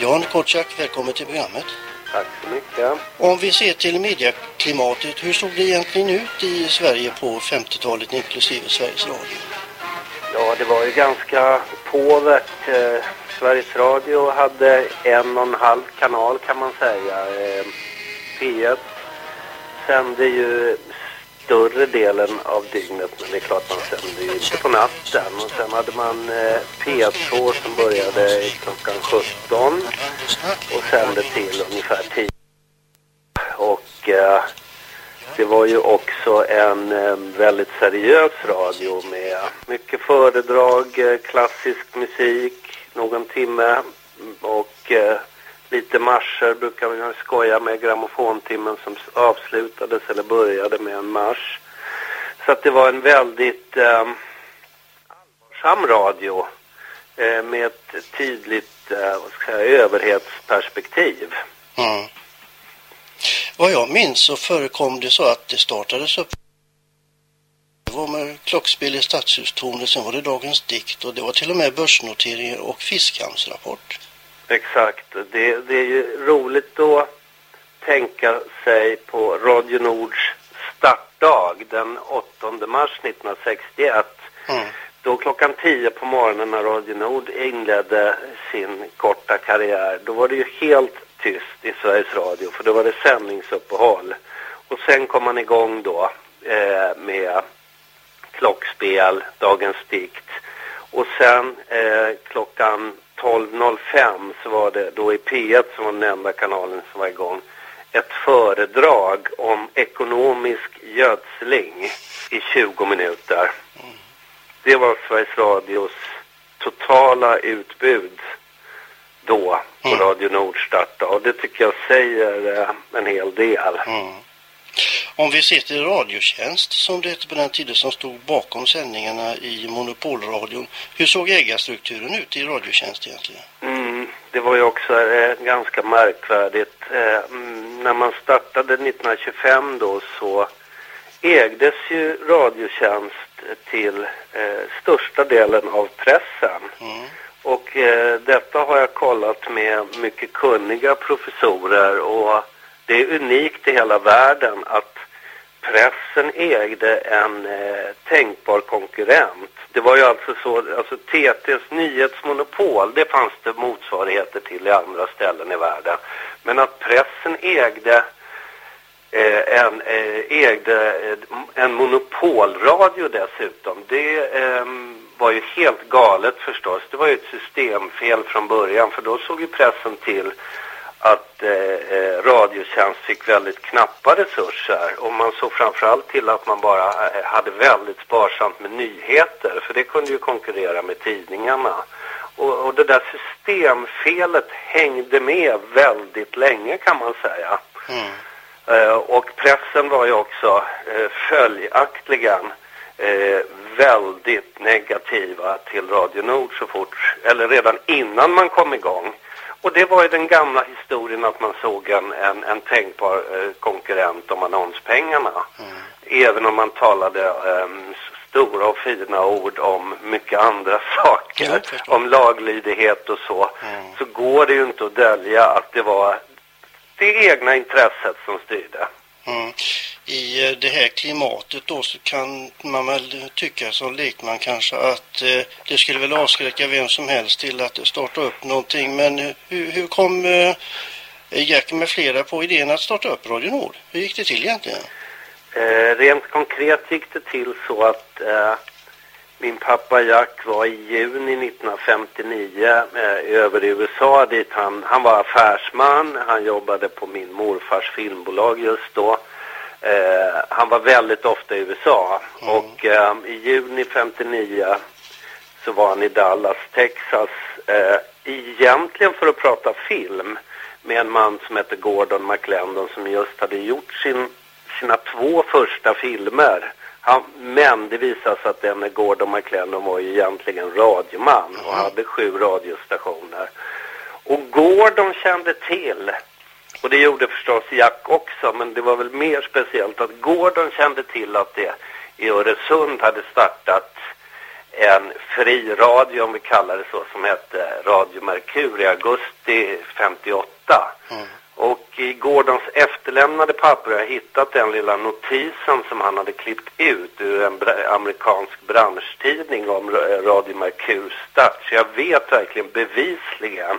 Jan Kotschak, välkommen till programmet. Tack så mycket. Om vi ser till medieklimatet, hur såg det egentligen ut i Sverige på 50-talet inklusive Sveriges Radio? Ja, det var ju ganska påvert. Eh, Sveriges Radio hade en och en halv kanal kan man säga. Eh, P1 sände ju större delen av dygnet, men det är klart man sände ju inte på natten. Och sen hade man eh, P2 som började klockan 17 och sände till ungefär 10. Och eh, det var ju också en eh, väldigt seriös radio med mycket föredrag, eh, klassisk musik, någon timme och eh, lite marscher brukar man skoja med grammofontimmen som avslutades eller började med en marsch. Så att det var en väldigt eh, allvarsam radio eh, med ett tydligt eh, vad ska jag säga, överhetsperspektiv. Mm. Vad jag minns så förekom det så att det startades upp det var med klockspel i Stadshustornet, sen var det Dagens Dikt och det var till och med börsnoteringar och Fiskhamnsrapport. Exakt. Det, det är ju roligt att tänka sig på Radio Nords startdag den 8 mars 1961. Mm. då klockan 10 på morgonen när Radio Nord inledde sin korta karriär, då var det ju helt tyst i Sveriges Radio för då var det sändningsuppehåll. Och sen kom man igång då eh, med klockspel, Dagens dikt. Och sen eh, klockan 12.05 så var det då i P1 som var den enda kanalen som var igång ett föredrag om ekonomisk gödsling i 20 minuter. Det var Sveriges Radios totala utbud då på Radio Nord starta och det tycker jag säger eh, en hel del. Om vi ser till Radiotjänst som det hette på den tiden som stod bakom sändningarna i monopolradion. Hur såg ägarstrukturen ut i Radiotjänst egentligen? Mm, det var ju också eh, ganska märkvärdigt. Eh, mm, när man startade 1925 då så ägdes ju Radiotjänst till eh, största delen av pressen. Och eh, detta har jag kollat med mycket kunniga professorer och det är unikt i hela världen att pressen ägde en eh, tänkbar konkurrent. Det var ju alltså så, alltså TTs nyhetsmonopol, det fanns det motsvarigheter till i andra ställen i världen. Men att pressen ägde eh, en, eh, ägde eh, en monopolradio dessutom, det ehm, var ju helt galet förstås. Det var ju ett systemfel från början för då såg ju pressen till att eh, eh, Radiotjänst fick väldigt knappa resurser och man såg framförallt till att man bara eh, hade väldigt sparsamt med nyheter för det kunde ju konkurrera med tidningarna. Och, och det där systemfelet hängde med väldigt länge kan man säga. Eh, och pressen var ju också eh, följaktligen eh, väldigt negativa till Radio Nord så fort, eller redan innan man kom igång. Och det var ju den gamla historien att man såg en, en, en tänkbar eh, konkurrent om annonspengarna. Även om man talade ehm, stora och fina ord om mycket andra saker, om laglydighet och så, så går det ju inte att dölja att det var det egna intresset som styrde. Mm. I eh, det här klimatet då så kan man väl tycka som lekman kanske att eh, det skulle väl avskräcka vem som helst till att starta upp någonting. Men eh, hur, hur kom eh, Jack med flera på idén att starta upp Radio Nord? Hur gick det till egentligen? Eh, rent konkret gick det till så att eh, min pappa Jack var i juni 1959 eh, över i USA dit han, han var affärsman, han jobbade på min morfars filmbolag just då. Eh, han var väldigt ofta i USA och eh, i juni 59 så var han i Dallas, Texas, eh, egentligen för att prata film med en man som heter Gordon McLendon som just hade gjort sin, sina två första filmer. Han, men det visade sig att denne Gordon McLendon var ju egentligen radioman och hade sju radiostationer. Och Gordon kände till, och det gjorde förstås Jack också, men det var väl mer speciellt att Gordon kände till att det i Öresund hade startat en fri radio, om vi kallar det så, som hette Radio Merkur i augusti 58. Och i Gordons efterlämnade papper har jag hittat den lilla notisen som han hade klippt ut ur en bra- amerikansk branschtidning om ra- Radio Mercurs start. Så jag vet verkligen bevisligen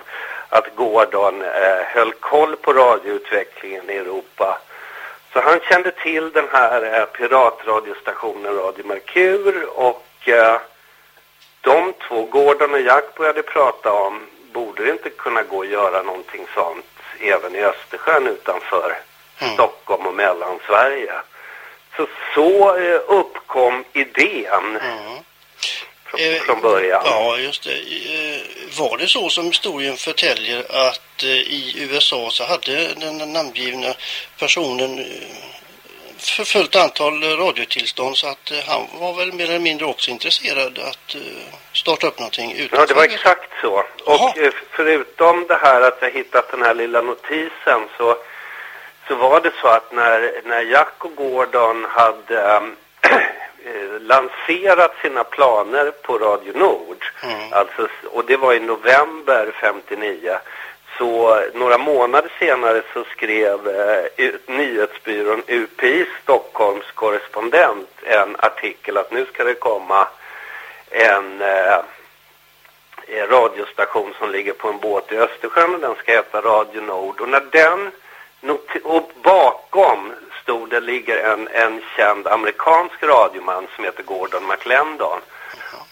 att Gordon eh, höll koll på radioutvecklingen i Europa. Så han kände till den här eh, piratradiostationen Radio Mercur och eh, de två, Gordon och Jack började prata om, borde det inte kunna gå att göra någonting sånt även i Östersjön utanför Stockholm och Mellansverige. Så så eh, uppkom idén från, från början. Ja, just det. Eh, Var det så som historien förtäljer att eh, i USA så hade den namngivna personen eh, för fullt antal radiotillstånd så att eh, han var väl mer eller mindre också intresserad att eh, starta upp någonting utanför. Ja, det var exakt så. Och eh, förutom det här att jag hittat den här lilla notisen så, så var det så att när, när Jack och Gordon hade eh, lanserat sina planer på Radio Nord, alltså, och det var i november 59, så några månader senare så skrev eh, nyhetsbyrån UPI Stockholms korrespondent en artikel att nu ska det komma en eh, radiostation som ligger på en båt i Östersjön och den ska heta Radio Nord. Och när den och bakom stod det ligger en, en känd amerikansk radioman som heter Gordon McLendon.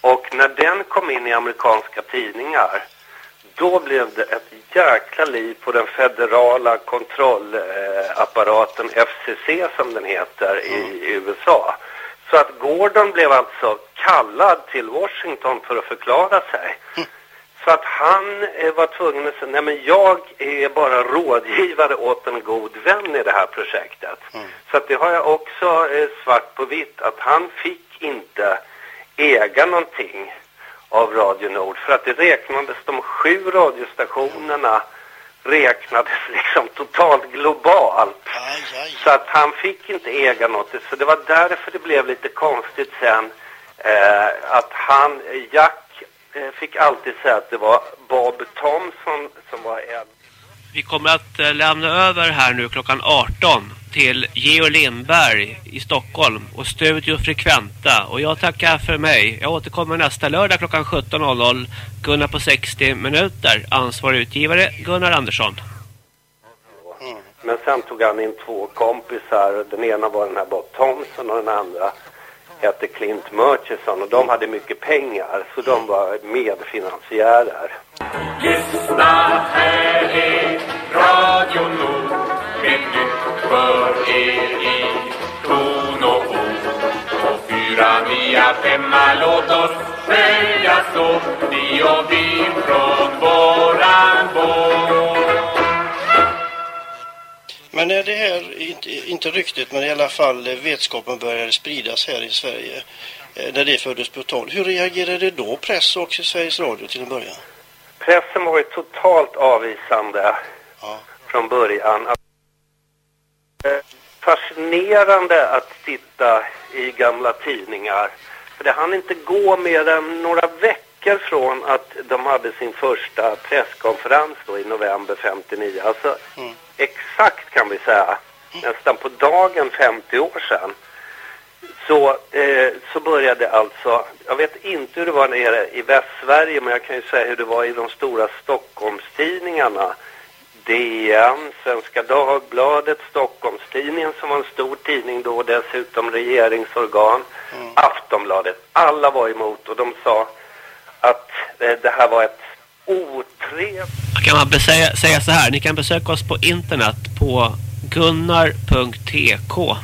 Och när den kom in i amerikanska tidningar då blev det ett jäkla liv på den federala kontrollapparaten FCC som den heter i USA. Så att Gordon blev alltså kallad till Washington för att förklara sig. Så att han eh, var tvungen att säga, nej men jag är bara rådgivare åt en god vän i det här projektet. Så att det har jag också eh, svart på vitt att han fick inte äga någonting av Radio Nord för att det räknades de sju radiostationerna räknades liksom totalt globalt. Så att han fick inte äga något. Så det var därför det blev lite konstigt sen eh, att han, Jack, fick alltid säga att det var Bob Thompson som var en. Vi kommer att eh, lämna över här nu klockan 18 till Georg Lindberg i Stockholm och Studio Frekventa. Och jag tackar för mig. Jag återkommer nästa lördag klockan 17.00. Gunnar på 60 minuter. Ansvarig utgivare Gunnar Andersson. Men sen tog han in två kompisar. Den ena var den här Bob Thompson och den andra hette Clint Murchison. Och de hade mycket pengar så de var medfinansiärer. Lyssna, här är Radio Nord med nytt för er i ton och ord. Och fyra, nia, femma, låt oss följas åt, ni och vi från våran båt. Men när det här, inte, inte ryktet, men i alla fall vetskapen började spridas här i Sverige, eh, när det fördes på tal, hur reagerade då press och Sveriges Radio till en början? Pressen var ju totalt avvisande från början. Eh, Fascinerande att titta i gamla tidningar. För det hann inte gå mer än några veckor från att de hade sin första presskonferens då i november 59. Alltså exakt kan vi säga, nästan på dagen 50 år sedan. Så, eh, så började alltså, jag vet inte hur det var nere i Västsverige men jag kan ju säga hur det var i de stora Stockholmstidningarna. DN, Svenska Dagbladet, Stockholmstidningen som var en stor tidning då dessutom regeringsorgan, Aftonbladet. Alla var emot och de sa att eh, det här var ett otrevligt Kan man besäga, säga så här. Ni kan besöka oss på internet på gunnar.tk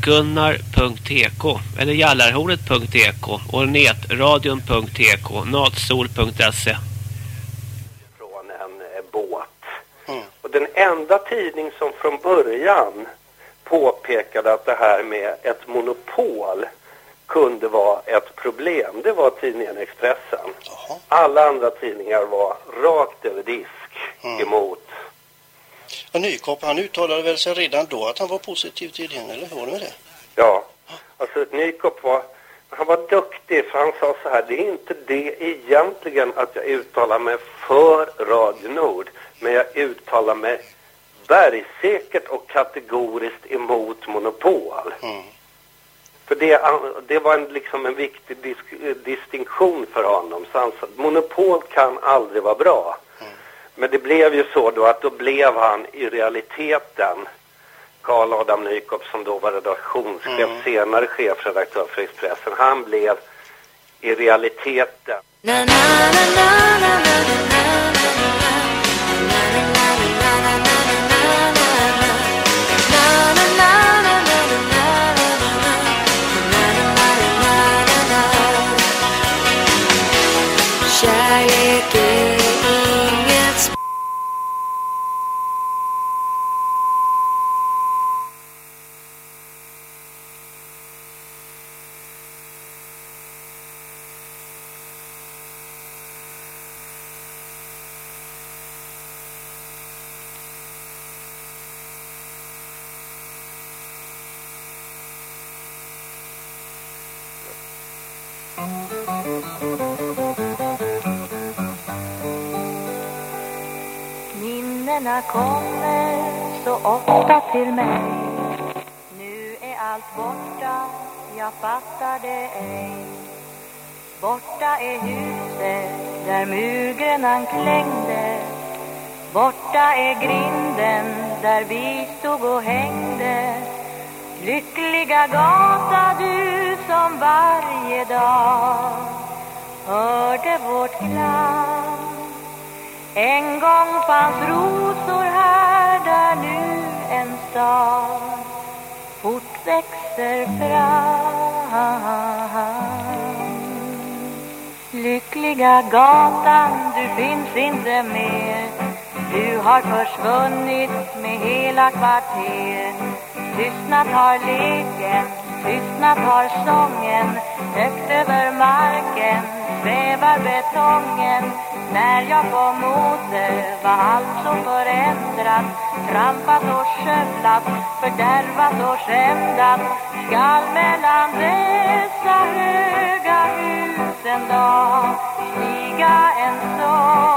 gunnar.tk eller jallarhornet.tk och netradion.tk natsol.se från en eh, båt. Och den enda tidning som från början påpekade att det här med ett monopol kunde vara ett problem, det var tidningen Expressen. Alla andra tidningar var rakt över disk emot. Och Nykop, han uttalade väl sig redan då att han var positiv till idén, eller hur var det med det? Ja, alltså Nykop var, han var duktig för han sa så här, det är inte det egentligen att jag uttalar mig för Radio Nord, men jag uttalar mig bergsäkert och kategoriskt emot monopol. För det, det var en, liksom en viktig disk, distinktion för honom. Så han sa monopol kan aldrig vara bra. Men det blev ju så då att då blev han i realiteten Karl Adam Nykop som då var redaktionschef, senare chefredaktör för Expressen. Han blev i realiteten Kärlek mig. Nu är allt borta, jag fattar det ej. Borta är huset där murgrönan klängde Borta är grinden där vi stod och hängde. Lyckliga gata du som varje dag hörde vårt klang En gång fanns rosor här där nu en stad. Fort växer fram. Lyckliga gatan, du finns inte mer. Du har försvunnit med hela kvarter. Tystnat har leken, tystnat har sången. Högt över marken svävar betongen. När jag kom åter var allt så förändrat Trampat och skövlat, fördärvat och skändat. Skall mellan dessa höga hus en dag stiga en sång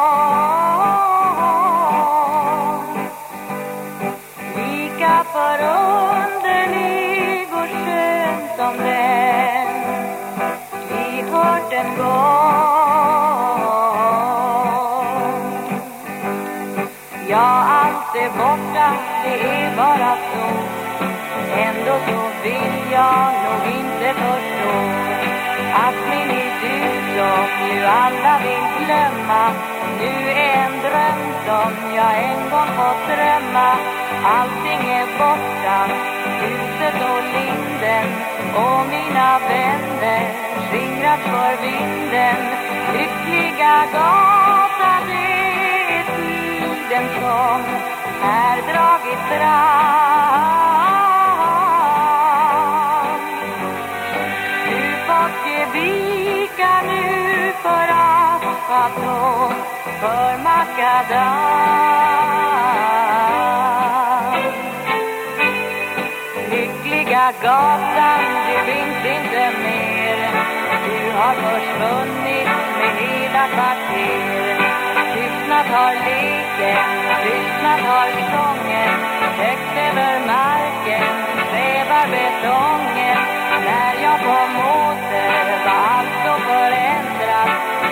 bara så Ändå så vill jag nog inte förstå Att min idyll som ju alla vill glömma Nu är en dröm som jag en gång fått drömma. Allting är borta, huset och linden Och mina vänner skingrat för vinden. Lyckliga gata, det är tiden som här dragit fram. Du fått ge vika nu för asfalt och för makadam Lyckliga gatan, du finns inte mer. Du har försvunnit med hela kvarter. Tystnat har leken, tystnat har sången Högt över marken svävar betongen När jag på åter var allt så förändrat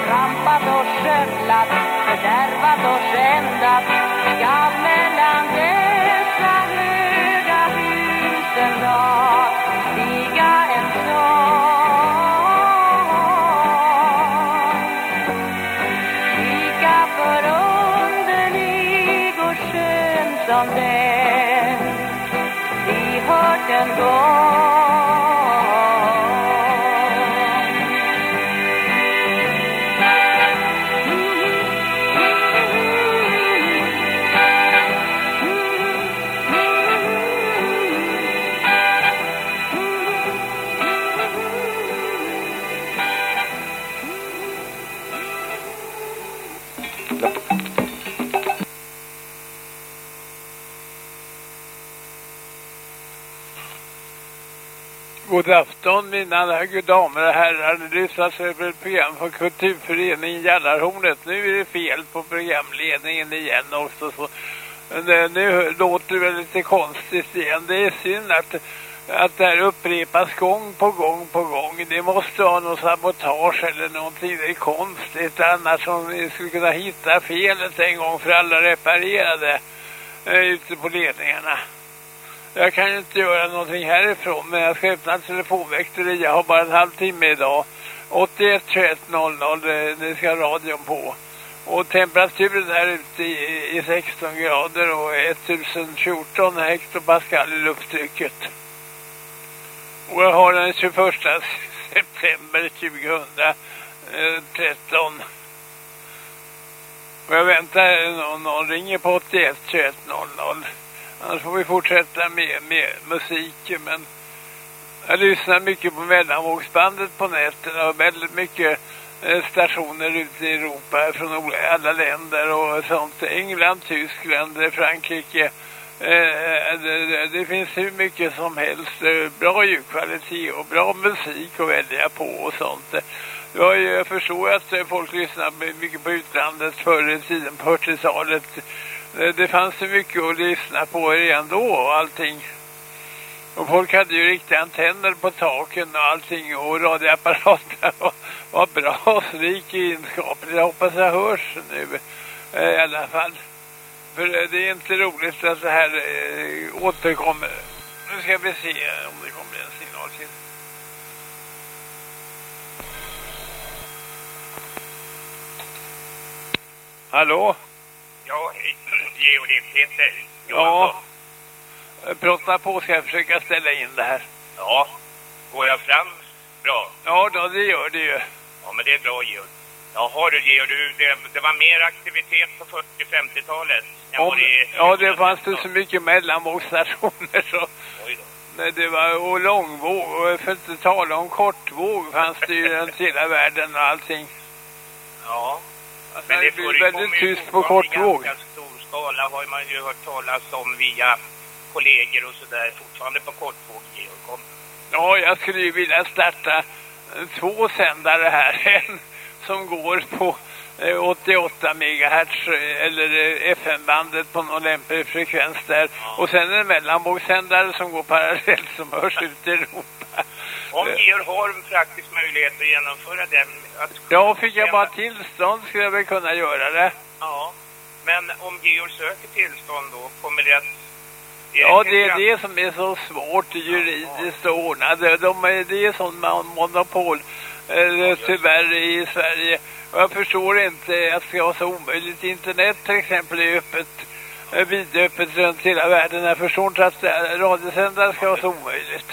Trampat och skövlat, fördärvat och skändat hört en God afton mina damer och herrar. Det lyssnas över ett program från Kulturföreningen Jallarhornet. Nu är det fel på programledningen igen också. Så, nu, eh, nu låter det väl lite konstigt igen. Det är synd att, att det här upprepas gång på gång på gång. Det måste ha någon sabotage eller någonting. Det är konstigt. Annars om vi skulle kunna hitta felet en gång för alla reparerade eh, ute på ledningarna. Jag kan ju inte göra någonting härifrån men jag ska öppna telefonväkteri. Jag har bara en halvtimme idag. 81 21 00, det ska radion på. Och temperaturen här ute är 16 grader och 1014 hektopascal i lufttrycket. Och jag har den 21 september 2013. Och jag väntar någon, någon ringer på 81 21 00. Annars får vi fortsätta med, med musiken. Men jag lyssnar mycket på mellanvågsbandet på nätet och väldigt mycket eh, stationer ute i Europa från alla länder och sånt. England, Tyskland, Frankrike. Eh, eh, det, det finns hur mycket som helst. Bra ljudkvalitet och bra musik att välja på och sånt. Jag, jag förstår att folk lyssnar mycket på utlandet förr i tiden på 40-talet. Eh, det fanns så mycket att lyssna på redan då och allting. Och folk hade ju riktiga antenner på taken och allting och radioapparater och Vad bra det i inskapet. Jag hoppas jag hörs nu eh, i alla fall. För eh, det är inte roligt att det här återkommer. Nu ska vi se om det kommer en signal till. Hallå? Ja. Georg, det är Peter. Ja. Eh, Prata på ska jag försöka ställa in det här. Ja, går jag fram bra? Ja, då, det gör det ju. Ja, men det är bra, Georg. Jaha du, Georg, du, det, det var mer aktivitet på 40-50-talet än Om, vad det är... ja, det fanns det så mycket mellanvågsstationer så... Oj då. Nej, det var och långvåg och för att inte tala om kortvåg fanns det ju runt hela världen och allting. Ja. Alltså, Men det det blir väldigt tyst på fortfarande i kortvåg. ganska stor skala har man ju hört talas om via kollegor och sådär. Fortfarande på kortvåg, Georg. Ja, jag skulle ju vilja starta eh, två sändare här. En som går på eh, 88 megahertz eh, eller eh, FM-bandet på någon lämplig frekvens där. Och sen en mellanvågssändare som går parallellt som hörs ut i Europa. Om Georg har en praktisk möjlighet att genomföra den... Att Ja, fick jag bara tillstånd skulle jag väl kunna göra det. Ja, men om Georg söker tillstånd då, kommer det att... Ja, det är det som är så svårt juridiskt att ordna. Det, de är, det är sån mon- monopol eh, tyvärr i Sverige. Jag förstår inte att det ska vara så omöjligt. Internet till exempel är öppet, eh, vidöppet runt hela världen. Jag förstår inte att eh, radiosändare ska vara så omöjligt.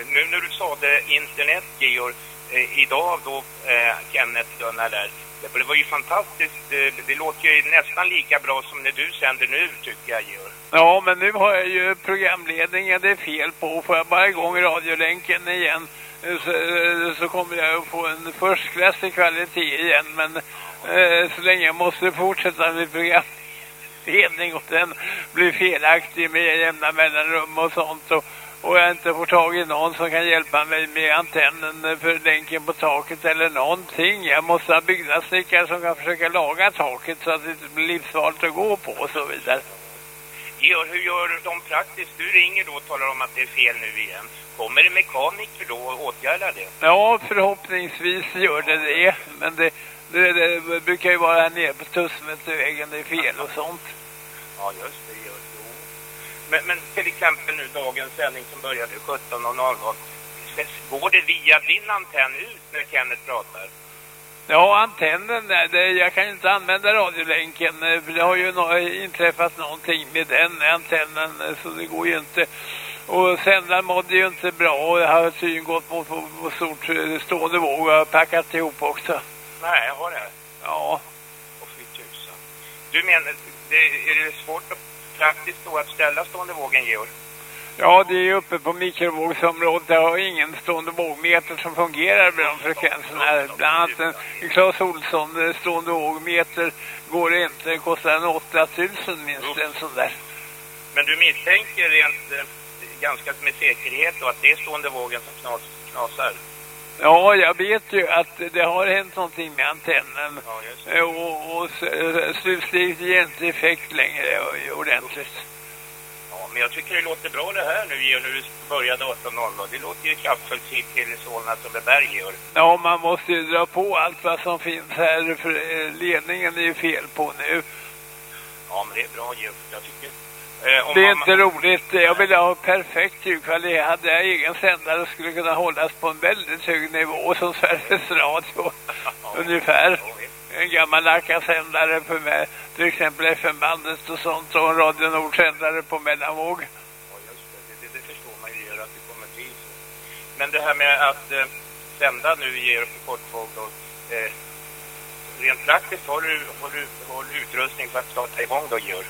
Eh, nu när du sa det internet, Georg, eh, idag då, eh, Kenneth Gunnar där, det, det var ju fantastiskt. Det, det låter ju nästan lika bra som när du sänder nu, tycker jag, Georg. Ja, men nu har jag ju programledningen det är fel på. Får jag bara igång radiolänken igen eh, så, eh, så kommer jag att få en förstklassig kvalitet igen. Men eh, så länge jag måste fortsätta med programledning och den blir felaktig med jämna mellanrum och sånt. Och, och jag inte får tag i någon som kan hjälpa mig med antennen för länken på taket eller någonting. Jag måste ha byggnadssnickare som kan försöka laga taket så att det inte blir livsfarligt att gå på och så vidare. Georg, hur gör de praktiskt? Du ringer då och talar om att det är fel nu igen. Kommer det mekaniker då och åtgärda det? Ja, förhoppningsvis gör det det. Men det, det, det brukar ju vara här nere på Tussmötvägen, det är fel och sånt. Ja, just det. Men, men till exempel nu dagens sändning som började 17.00. Går det via din antenn ut när Kenneth pratar? Ja, antennen, det, jag kan ju inte använda radiolänken. eh, för Det har ju nå inträffat någonting med den antennen eh, så det går ju inte. Och sändaren mådde ju inte bra och jag har tydligen gått mot på, på stort eh, stående våg och har packat ihop också. Nej, jag har det. Ja. Och fy tusan. Du menar, det, är det svårt att praktiskt då att ställa stående vågen, Georg? Ja, det är uppe på mikrovågsområdet. Jag har ingen stående vågmeter som fungerar med de frekvenserna. Bland annat en Claes Olsson eh, stående vågmeter går det inte. Det kostar en 8000 minst en sån där. Men du misstänker rent eh, ganska med säkerhet då att det är stående vågen som knas, knasar? Ja, jag vet ju att det har hänt någonting med antennen. Ja, Och, och s- slutsteget ger inte effekt längre ordentligt. Ja, men jag tycker det låter bra det här nu, Georg, när du började 18.00. Det låter ju kraftfullt hit till Solna Sundbyberg, Georg. Ja, man måste ju dra på allt vad som finns här för eh, ledningen är ju fel på nu. Ja, men det är bra, Georg. Jag tycker... Eh, Det är man- inte roligt. Jag vill ha perfekt ljudkvalitet. Hade jag egen sändare skulle kunna hållas på en väldigt hög nivå som Sveriges Radio. Ungefär. En gammal Nacka-sändare för mig. Till exempel FM-bandet och sånt. Och en Radio Nord-sändare på mellanvåg. Ja, just det. Det, det, det förstår man ju, Georg, att det kommer bli så. Men det här med att eh, sända nu, för kortvåg då. Eh, rent praktiskt, har du, har, du, har du utrustning för att starta igång då, Georg?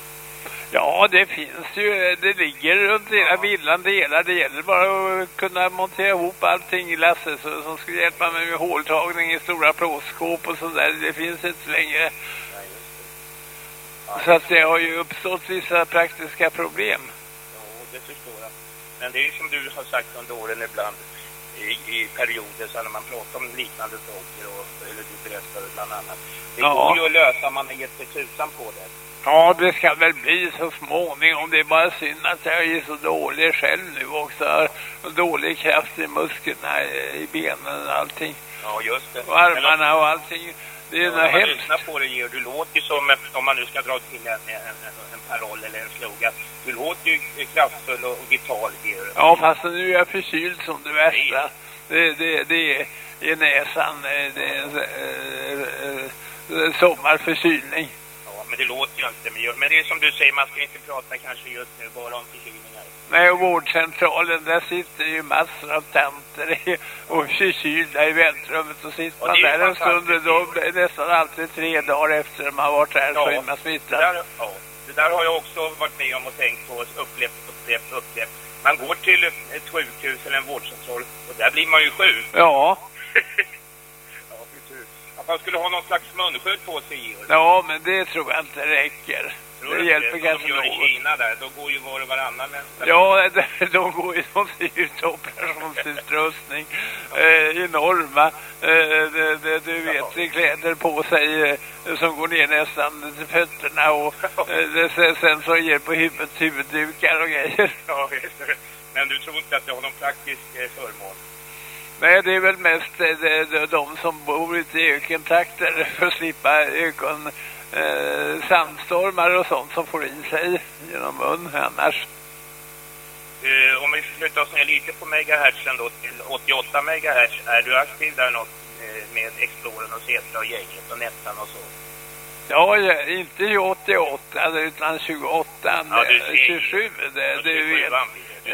Ja, det finns ju. Det ligger runt hela villan delar. Det gäller bara att kunna montera ihop allting i Lasse så, som skulle hjälpa mig med håltagning i stora plåtskåp och sådär. Det finns inte längre. Så att det har ju uppstått vissa praktiska problem. Jo, det förstår jag. Men det är ju som du har sagt under åren ibland i, i perioder så när man pratar om liknande saker och eller du berättade bland annat. Det Ja. går ju att lösa man gett sig tusan på det. Ja, det ska väl bli så småningom. Det är bara synd att jag är så dålig själv nu också. Har dålig kraft i musklerna, i benen och allting. Ja, just det. och armarna och allting. Det är Ja, något hemskt. lyssnar på det, Georg, du låter ju som, eh, om man nu ska dra till en, en, en, en paroll eller en slogan, du låter ju eh, kraftfull och, och vital, Georg. Ja, fast nu är jag förkyld som det värsta. Det, det, det är i näsan. eh, Det är en äh, äh, sommarförkylning. Ja, men det låter ju inte. Men, men det är som du säger, man ska inte prata kanske just nu bara om förkylningar. Nej, och vårdcentralen, där sitter ju massor av tanter och förkylda i väntrummet. Och sitter Och man det är där en stund, fantastiskt. då det nästan alltid tre dagar efter man har varit där så är man det smittad. där, ja, det där har jag också varit med om och tänkt på, upplevt, upplevt, upplevt. Man går till ett sjukhus eller en vårdcentral och där blir man ju sjuk. Ja, Ja. Att man skulle ha någon slags munskydd på sig, Georg. ja, men det tror jag inte räcker. Tror Det hjälper? Som kanske de gör i. Kina där, då går ju var och varannan människa. Ja, de- går ju de ut operationsutrustning. Eh, enorma. Eh, det, det, du vet, kläder på sig eh, som går ner nästan till fötterna och eh, det, sen, sen så ger på huvudet huvuddukar och grejer. Ja, det. Men du tror inte att det har någon praktisk eh, förmån? Nej, det är väl mest eh, det, det, de som bor ute i ökentrakter för att slippa ökon eh, sandstormar och sånt som får i sig genom mun annars. Eh, om vi flyttar oss ner lite på megahertzen då till 88 megahertz, är du aktiv där något eh, med Exploren och Cetra och gänget och Nettan och så? Ja, inte i 88 utan 28, Ja, du eh, ser ju. 27, det, Och det 27 vet.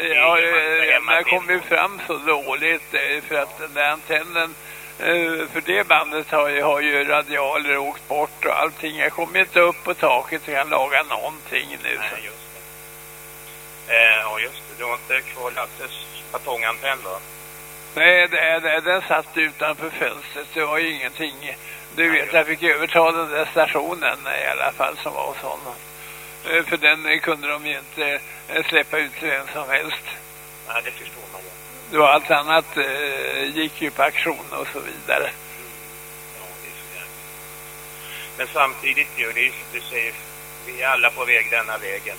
Ja, eh, jag till. kom ju fram så dåligt eh, för att den där antennen eh, för det bandet har ju, har ju radialer åkt bort och allting. Jag kommer inte upp på taket och kan laga någonting nu. Nej, just det. Eh, ja, just det. Du har inte kvar Lasses batongantenn då? Nej, det, det, den satt utanför fönstret. Det var ju ingenting. Du vet, jag fick överta den där stationen i alla fall som var. Eh, För den eh, kunde de ju inte eh, släppa ut till vem som helst. Nej, det förstår man ju. Var allt annat eh, gick ju på auktion och så vidare. Jävligt. Men samtidigt gör det ju som du säger, vi är alla på väg denna vägen.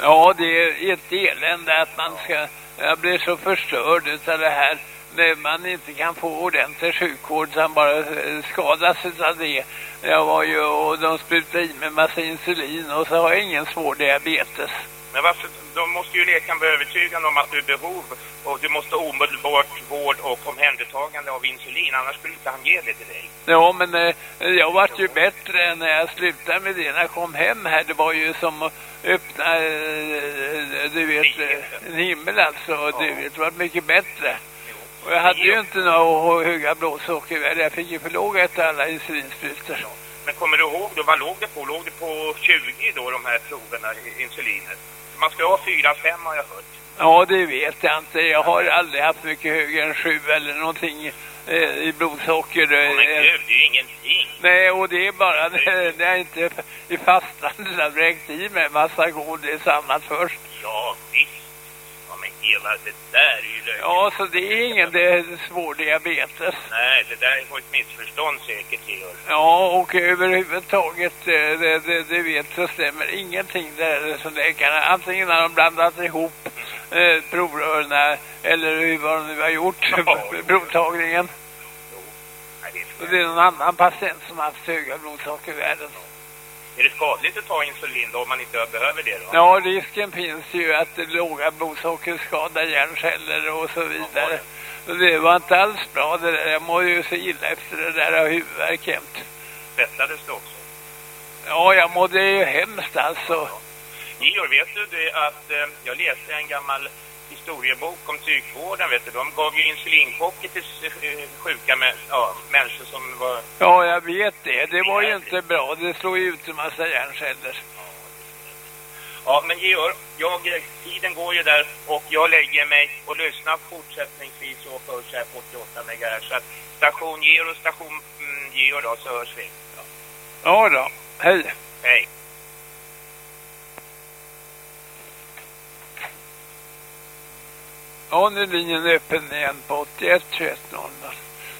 Ja, det är ett elände att man ska... Jag blir så förstörd utav det här. När man inte kan få ordentlig sjukvård utan bara eh, skadas utav det. Jag var ju och de sprutade i mig massa insulin och så har jag ingen svår diabetes. Men varför, då måste ju läkaren vara övertygad om att du är behov och du måste omedelbart vård och omhändertagande av insulin, annars skulle inte han ge det till dig. Ja, men eh, jag vart ju bättre när jag slutade med det. När jag kom hem här, det var ju som att öppna, eh, du vet, eh, en himmel alltså. Du vet, det var mycket bättre. Och jag hade ju inte några höga blodsockervärden. Jag fick ju för låga efter alla insulinsprutor. Men kommer du ihåg då, vad låg det på? Låg det på 20 då, de här proverna, insulinet? Man ska ha 4-5 har jag hört. Ja, det vet jag inte. Jag har aldrig haft mycket högre än sju eller någonting eh, i blodsocker. Men Eh, gud, det är ju ingenting. Nej, och det är bara när jag inte i fastlandet har vräkt i mig en massa godis annat först. Ja, visst. Ja, Eva, det där är ju löjligt. Ja, så det är ingen det är svår diabetes. Nej, det där var ett missförstånd säkert, Georg. Ja, och överhuvudtaget, eh, det, det, det vet så stämmer ingenting där som läkarna. Antingen har de blandat ihop eh, provrörerna eller hur vad de nu har gjort, provtagningen. Nej, det är det är någon annan patient som har haft höga blodsockervärden. Är det skadligt att ta insulin då om man inte behöver det då? Ja, risken finns ju att det låga blodsocker skadar hjärnceller och så vidare. Och det var inte alls bra det där. Jag mår ju så illa efter det där av huvudvärk jämt. Svettades du också? Ja, jag mådde ju hemskt alltså. Georg, vet du det att eh, jag läste en gammal historiebok om psykvården, vet du. De gav ju insulinchocker till eh, sjuka ja, människor som var... Ja, jag vet det. Det var ju inte bra. Det slår ju ut en massa hjärnceller. Ja, men Georg, jag, eh, tiden går ju där och jag lägger mig och lyssnar fortsättningsvis och förs här på 88 MHz. Så att station Georg och station mm, Georg då, så hörs vi. Ja då. Hej. Hej. Ja, nu är linjen öppen igen på 81 21 00.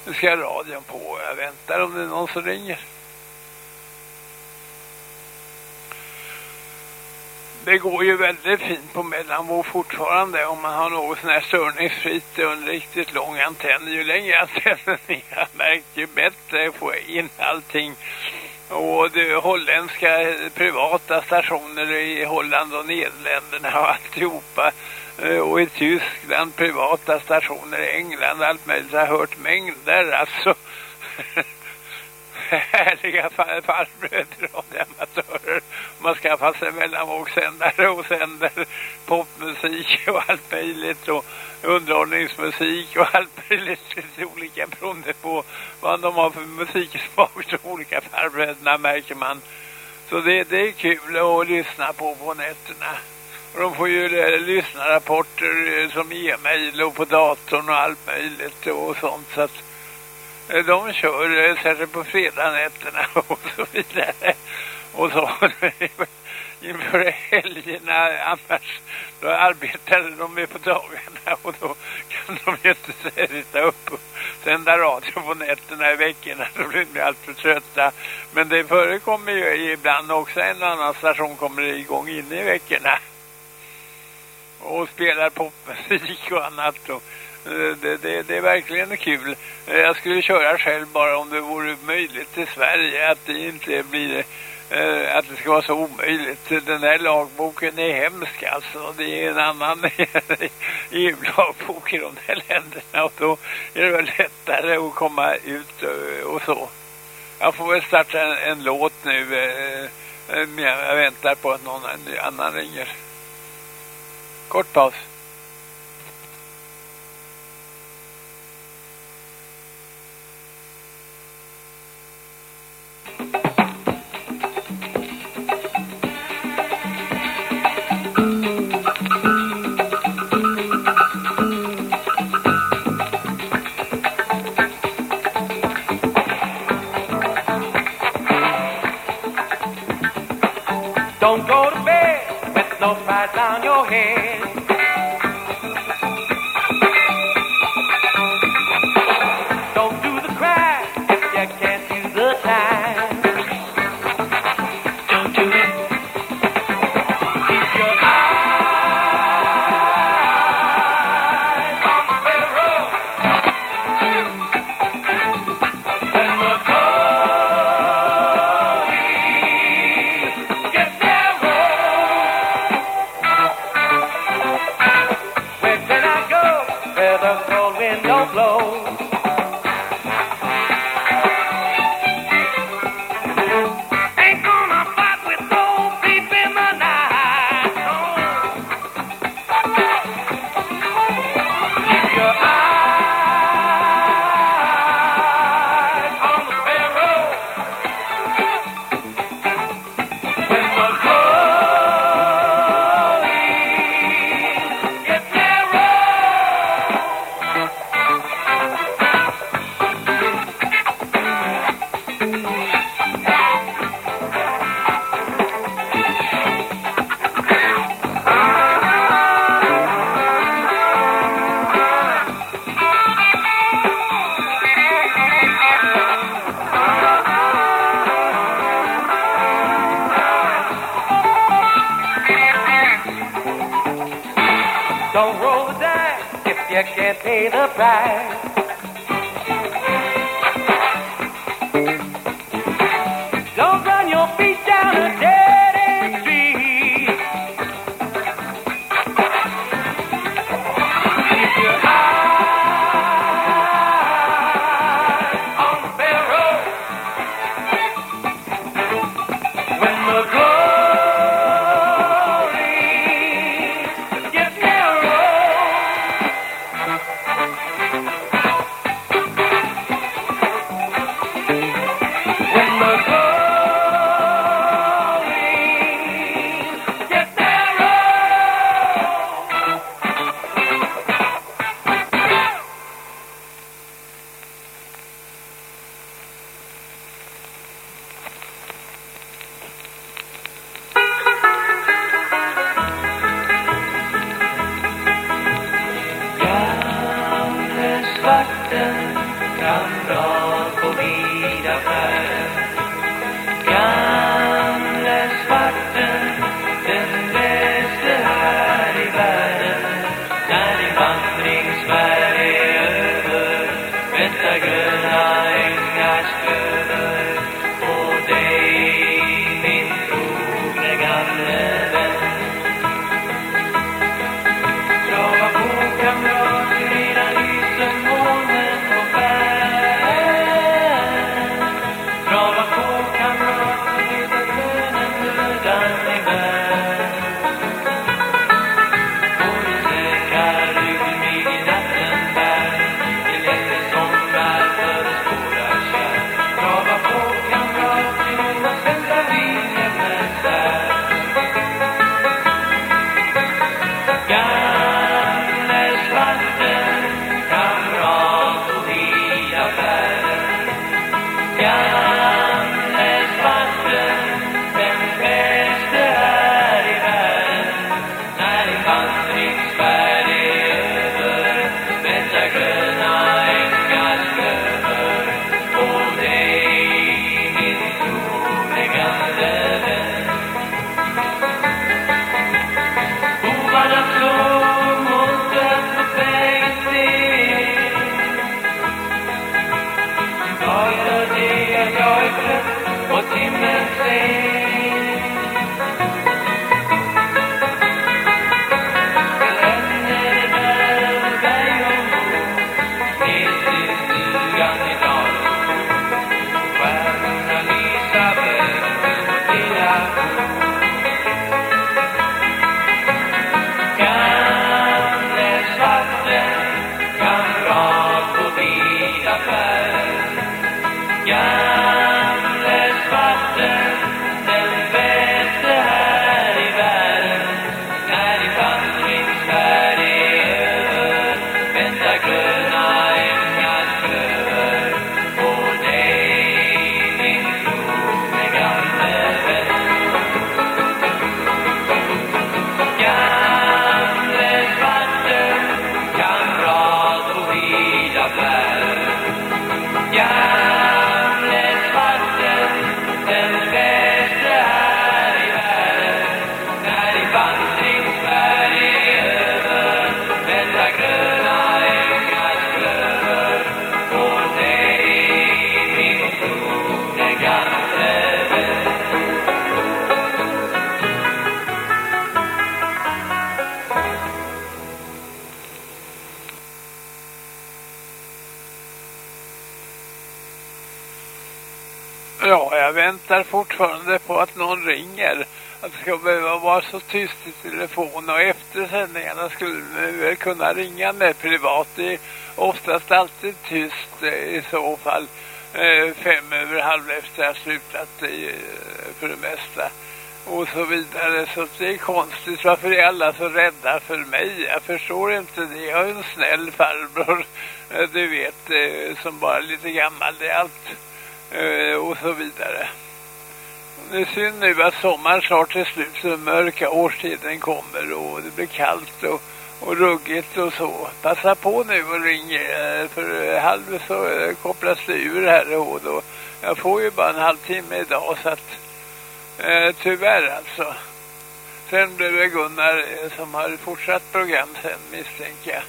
Nu ska radion på. Jag väntar om det är någon som ringer. det går ju väldigt fint på mellanvåg fortfarande om man har något sån här störningsfritt och en riktigt lång antenn. Ju längre antennen är märkt ju bättre får jag in allting. Och det holländska privata stationer i Holland och Nederländerna och alltihopa. Eh, och i Tyskland privata stationer i England allt möjligt. Jag har hört mängder alltså. härliga far- farbröder och amatörer. Man skaffar sig mellanvågssändare och sänder popmusik och allt möjligt och underhållningsmusik och allt möjligt lite olika beroende på vad de har för musiksmak de olika farbröderna märker man. Så det, det är kul att lyssna på på nätterna. Och de får ju eh, lyssna rapporter eh, som e-mail och på datorn och allt möjligt och sånt så att Eh, de kör eh, särskilt på fredagnätterna och så vidare. Och så inför helgerna annars då arbetar de med på dagarna och då kan de ju inte sitta upp och sända radio på nätterna i veckorna då blir de allt för trötta. Men det förekommer ju ibland också en annan station kommer igång inne i veckorna och spelar popmusik och annat och Eh, det, det, det är verkligen kul. Eh, jag skulle köra själv bara om det vore möjligt i Sverige att det inte blir eh, att det ska vara så omöjligt. Den här lagboken är hemsk alltså. Det är en annan EU-lagbok i de här länderna och då är det väl lättare att komma ut och så. Jag får väl starta en, en låt nu medan jag väntar på att någon annan ringer. Kort paus. Don't go to bed with no price on your head. Where the cold wind don't blow? Var så tyst i telefon och efter sändningarna skulle vi väl kunna ringa med privat. Det är oftast alltid tyst eh, i så fall. Eh, fem över halv efter jag slutat eh, för det mesta. Och så vidare. Så det är konstigt. Varför är alla så rädda för mig? Jag förstår inte det. Jag är en snäll farbror. Du vet, som bara är lite gammal. Det är allt. Och så vidare. Det är synd nu att sommaren snart är slut så mörka årstiden kommer och det blir kallt och, och ruggigt och så. Passa på nu och ring eh, för halv så eh, kopplas det ur här och då. Jag får ju bara en halvtimme idag så att eh, tyvärr alltså. Sen blir det Gunnar eh, som har fortsatt program sen misstänker jag.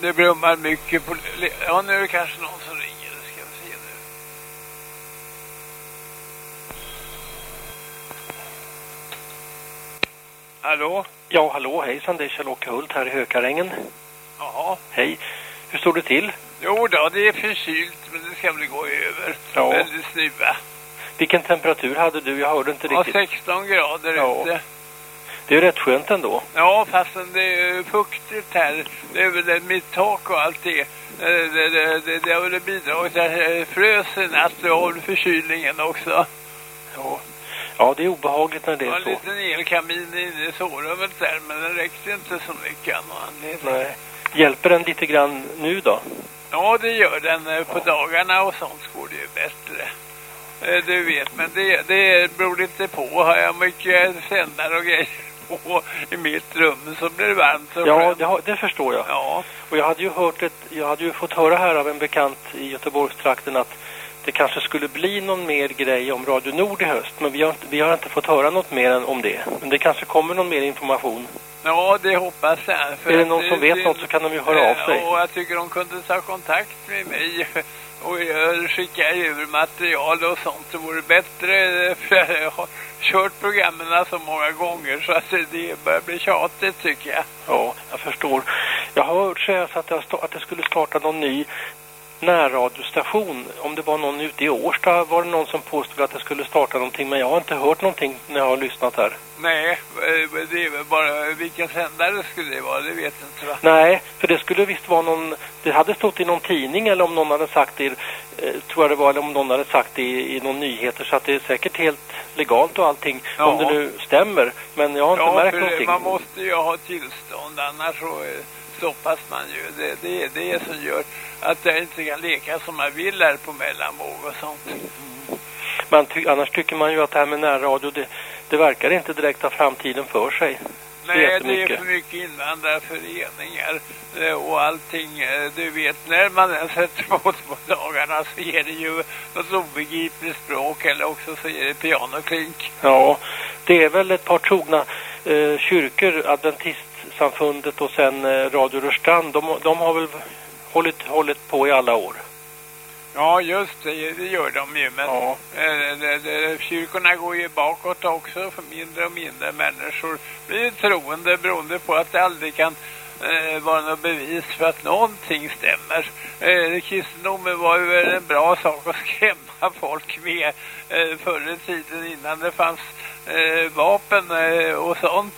Det brummar mycket på... Ja, nu är det kanske någon som ringer. Det ska vi se nu. Hallå? Ja, hallå, hejsan, det är Kjell-Åke Hult här i Hökarängen. Jaha. Hej. Hur står det till? Jo då, det är förkylt men det ska väl gå över. Ja. Väldigt snuva. Vilken temperatur hade du? Jag hörde inte Ja, riktigt. 16 grader Ja. ute. Det är rätt skönt ändå. Ja, fastän det är fuktigt här. Det är väl det, mitt tak och allt det. Eh, Det, det, det, det har väl bidragit jag frös i natt och förkylningen också. Ja. Ja, det är obehagligt när det Det var är en så. liten elkamin i sovrummet där men den räckte inte så mycket av anledning. Nej. Hjälper den lite grann nu då? Ja, det gör den. Eh, På dagarna och sånt går det ju bättre. Eh, Du vet, men det, det beror lite på. Har jag mycket sändare och grejer på i mitt rum så blir det varmt och Ja, det, har, det förstår jag. Ja. Och jag hade ju hört ett, jag hade ju fått höra här av en bekant i Göteborgstrakten att det kanske skulle bli någon mer grej om Radio Nord i höst. Men vi har, inte, vi har inte fått höra något mer än om det. Men det kanske kommer någon mer information. Ja, det hoppas jag. För är det någon som vet något så kan de ju höra av sig. Och jag tycker de kunde ta kontakt med mig och jag skicka över material och sånt. Det vore bättre för jag har kört programmen så många gånger så att det börjar bli tjatigt tycker jag. Ja, jag förstår. Jag har hört sägas att, det, att det skulle starta någon ny närradiostation. Om det var någon ute i Årsta var det någon som påstod att det skulle starta någonting. Men jag har inte hört någonting när jag har lyssnat här. Nej, eh, det är väl bara vilken sändare skulle det vara, det vet inte va? Nej, för det skulle visst vara någon... Det hade stått i någon tidning eller om någon hade sagt det, eh, tror jag det var, eller om någon hade sagt det i, i någon nyheter. Så att det är säkert helt legalt och allting, Ja. om det nu stämmer. Men jag har inte Ja, märkt någonting. man måste ju ha tillstånd annars så eh, stoppas man ju. Det, det är det som gör att jag inte kan leka som jag vill här på mellanvåg och sånt. Men ty annars tycker man ju att det här med närradio, det, det verkar inte direkt ha framtiden för sig. Nej, det är för mycket invandrarföreningar eh, och allting. eh, Du vet, när man sätter på på dagarna så är det ju något obegripligt språk eller också så är det pianoklink. Ja, det är väl ett par trogna eh, kyrkor, Adventistsamfundet och sen eh, Radio Rörstrand. De, de har väl hållit, hållit på i alla år. Ja, just det, det gör de ju. Men eh, det, det, kyrkorna går ju bakåt också för mindre och mindre människor blir troende beroende på att det aldrig kan eh, vara något bevis för att någonting stämmer. Eh, kristendomen var ju en bra sak att skrämma folk med eh, förr i tiden innan det fanns eh, vapen eh, och sånt.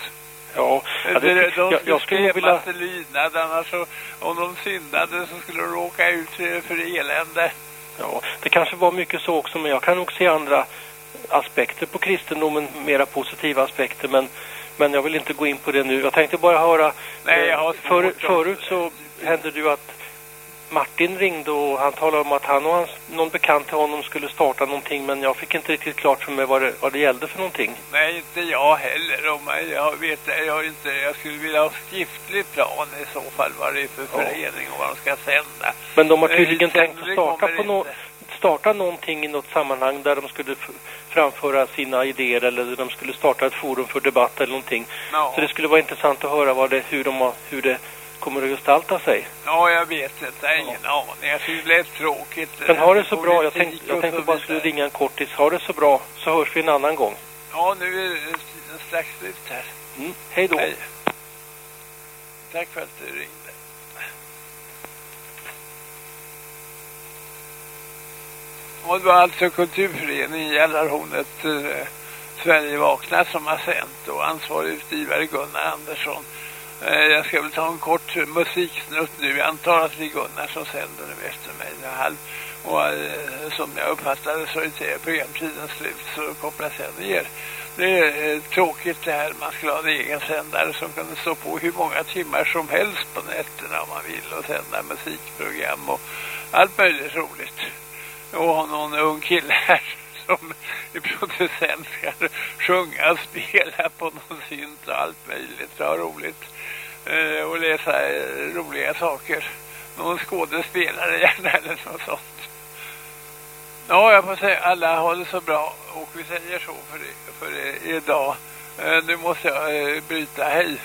Ja, det, de, de jag, jag skulle vilja... till lydnad annars så, om de syndade så skulle de råka ut för, elände. Ja, det kanske var mycket så också, men jag kan nog se andra aspekter på kristendomen, mera positiva aspekter, men, men jag vill inte gå in på det nu. Jag tänkte bara höra, Nej, jag har eh, för, förut så hände det ju att Martin ringde och han talade om att han och hans, någon bekant till honom skulle starta någonting, men jag fick inte riktigt klart för mig vad det, vad det gällde för någonting. Nej, inte jag heller. Om jag, jag vet jag inte, jag skulle vilja ha skriftlig plan i så fall vad det är för förening och vad de ska sända. Men de har Eh, tydligen tänkt att starta, på no starta någonting i något sammanhang där de skulle framföra sina idéer eller de skulle starta ett forum för debatt eller någonting. Ja. Så det skulle vara intressant att höra vad det, hur, de har, hur det kommer att gestalta sig. Ja, jag vet inte. Jag har ingen aning. Jag tycker det är tråkigt. Men ha det så bra. Jag tänkte, jag tänkte bara skulle ringa en kortis. Ha det så bra så hörs vi en annan gång. Ja, nu är det strax slut här. Mm. Hej då. Hej. Tack för att du ringde. Och det var alltså kulturföreningen Gällarhornet eh, Sverige vaknar som har sänt och ansvarig utgivare Gunnar Andersson. Eh, jag ska väl ta en kort musiksnutt nu. Jag antar att det är Gunnar som sänder nu efter mig. Halv. Och eh, som jag uppfattade så är programtiden slut så kopplas jag ner. Det är eh, tråkigt det här. Man skulle ha en egen sändare som kunde stå på hur många timmar som helst på nätterna om man vill och sända musikprogram och allt möjligt roligt. Och ha någon ung kille här som är producent ska sjunga spela på någon synt och allt möjligt. Det roligt. Eh, och läsa eh, roliga saker. Någon skådespelare gärna eller något sånt. Ja, jag får säga alla har det så bra och vi säger så för, för idag. Eh, nu måste jag eh, bryta. Hej!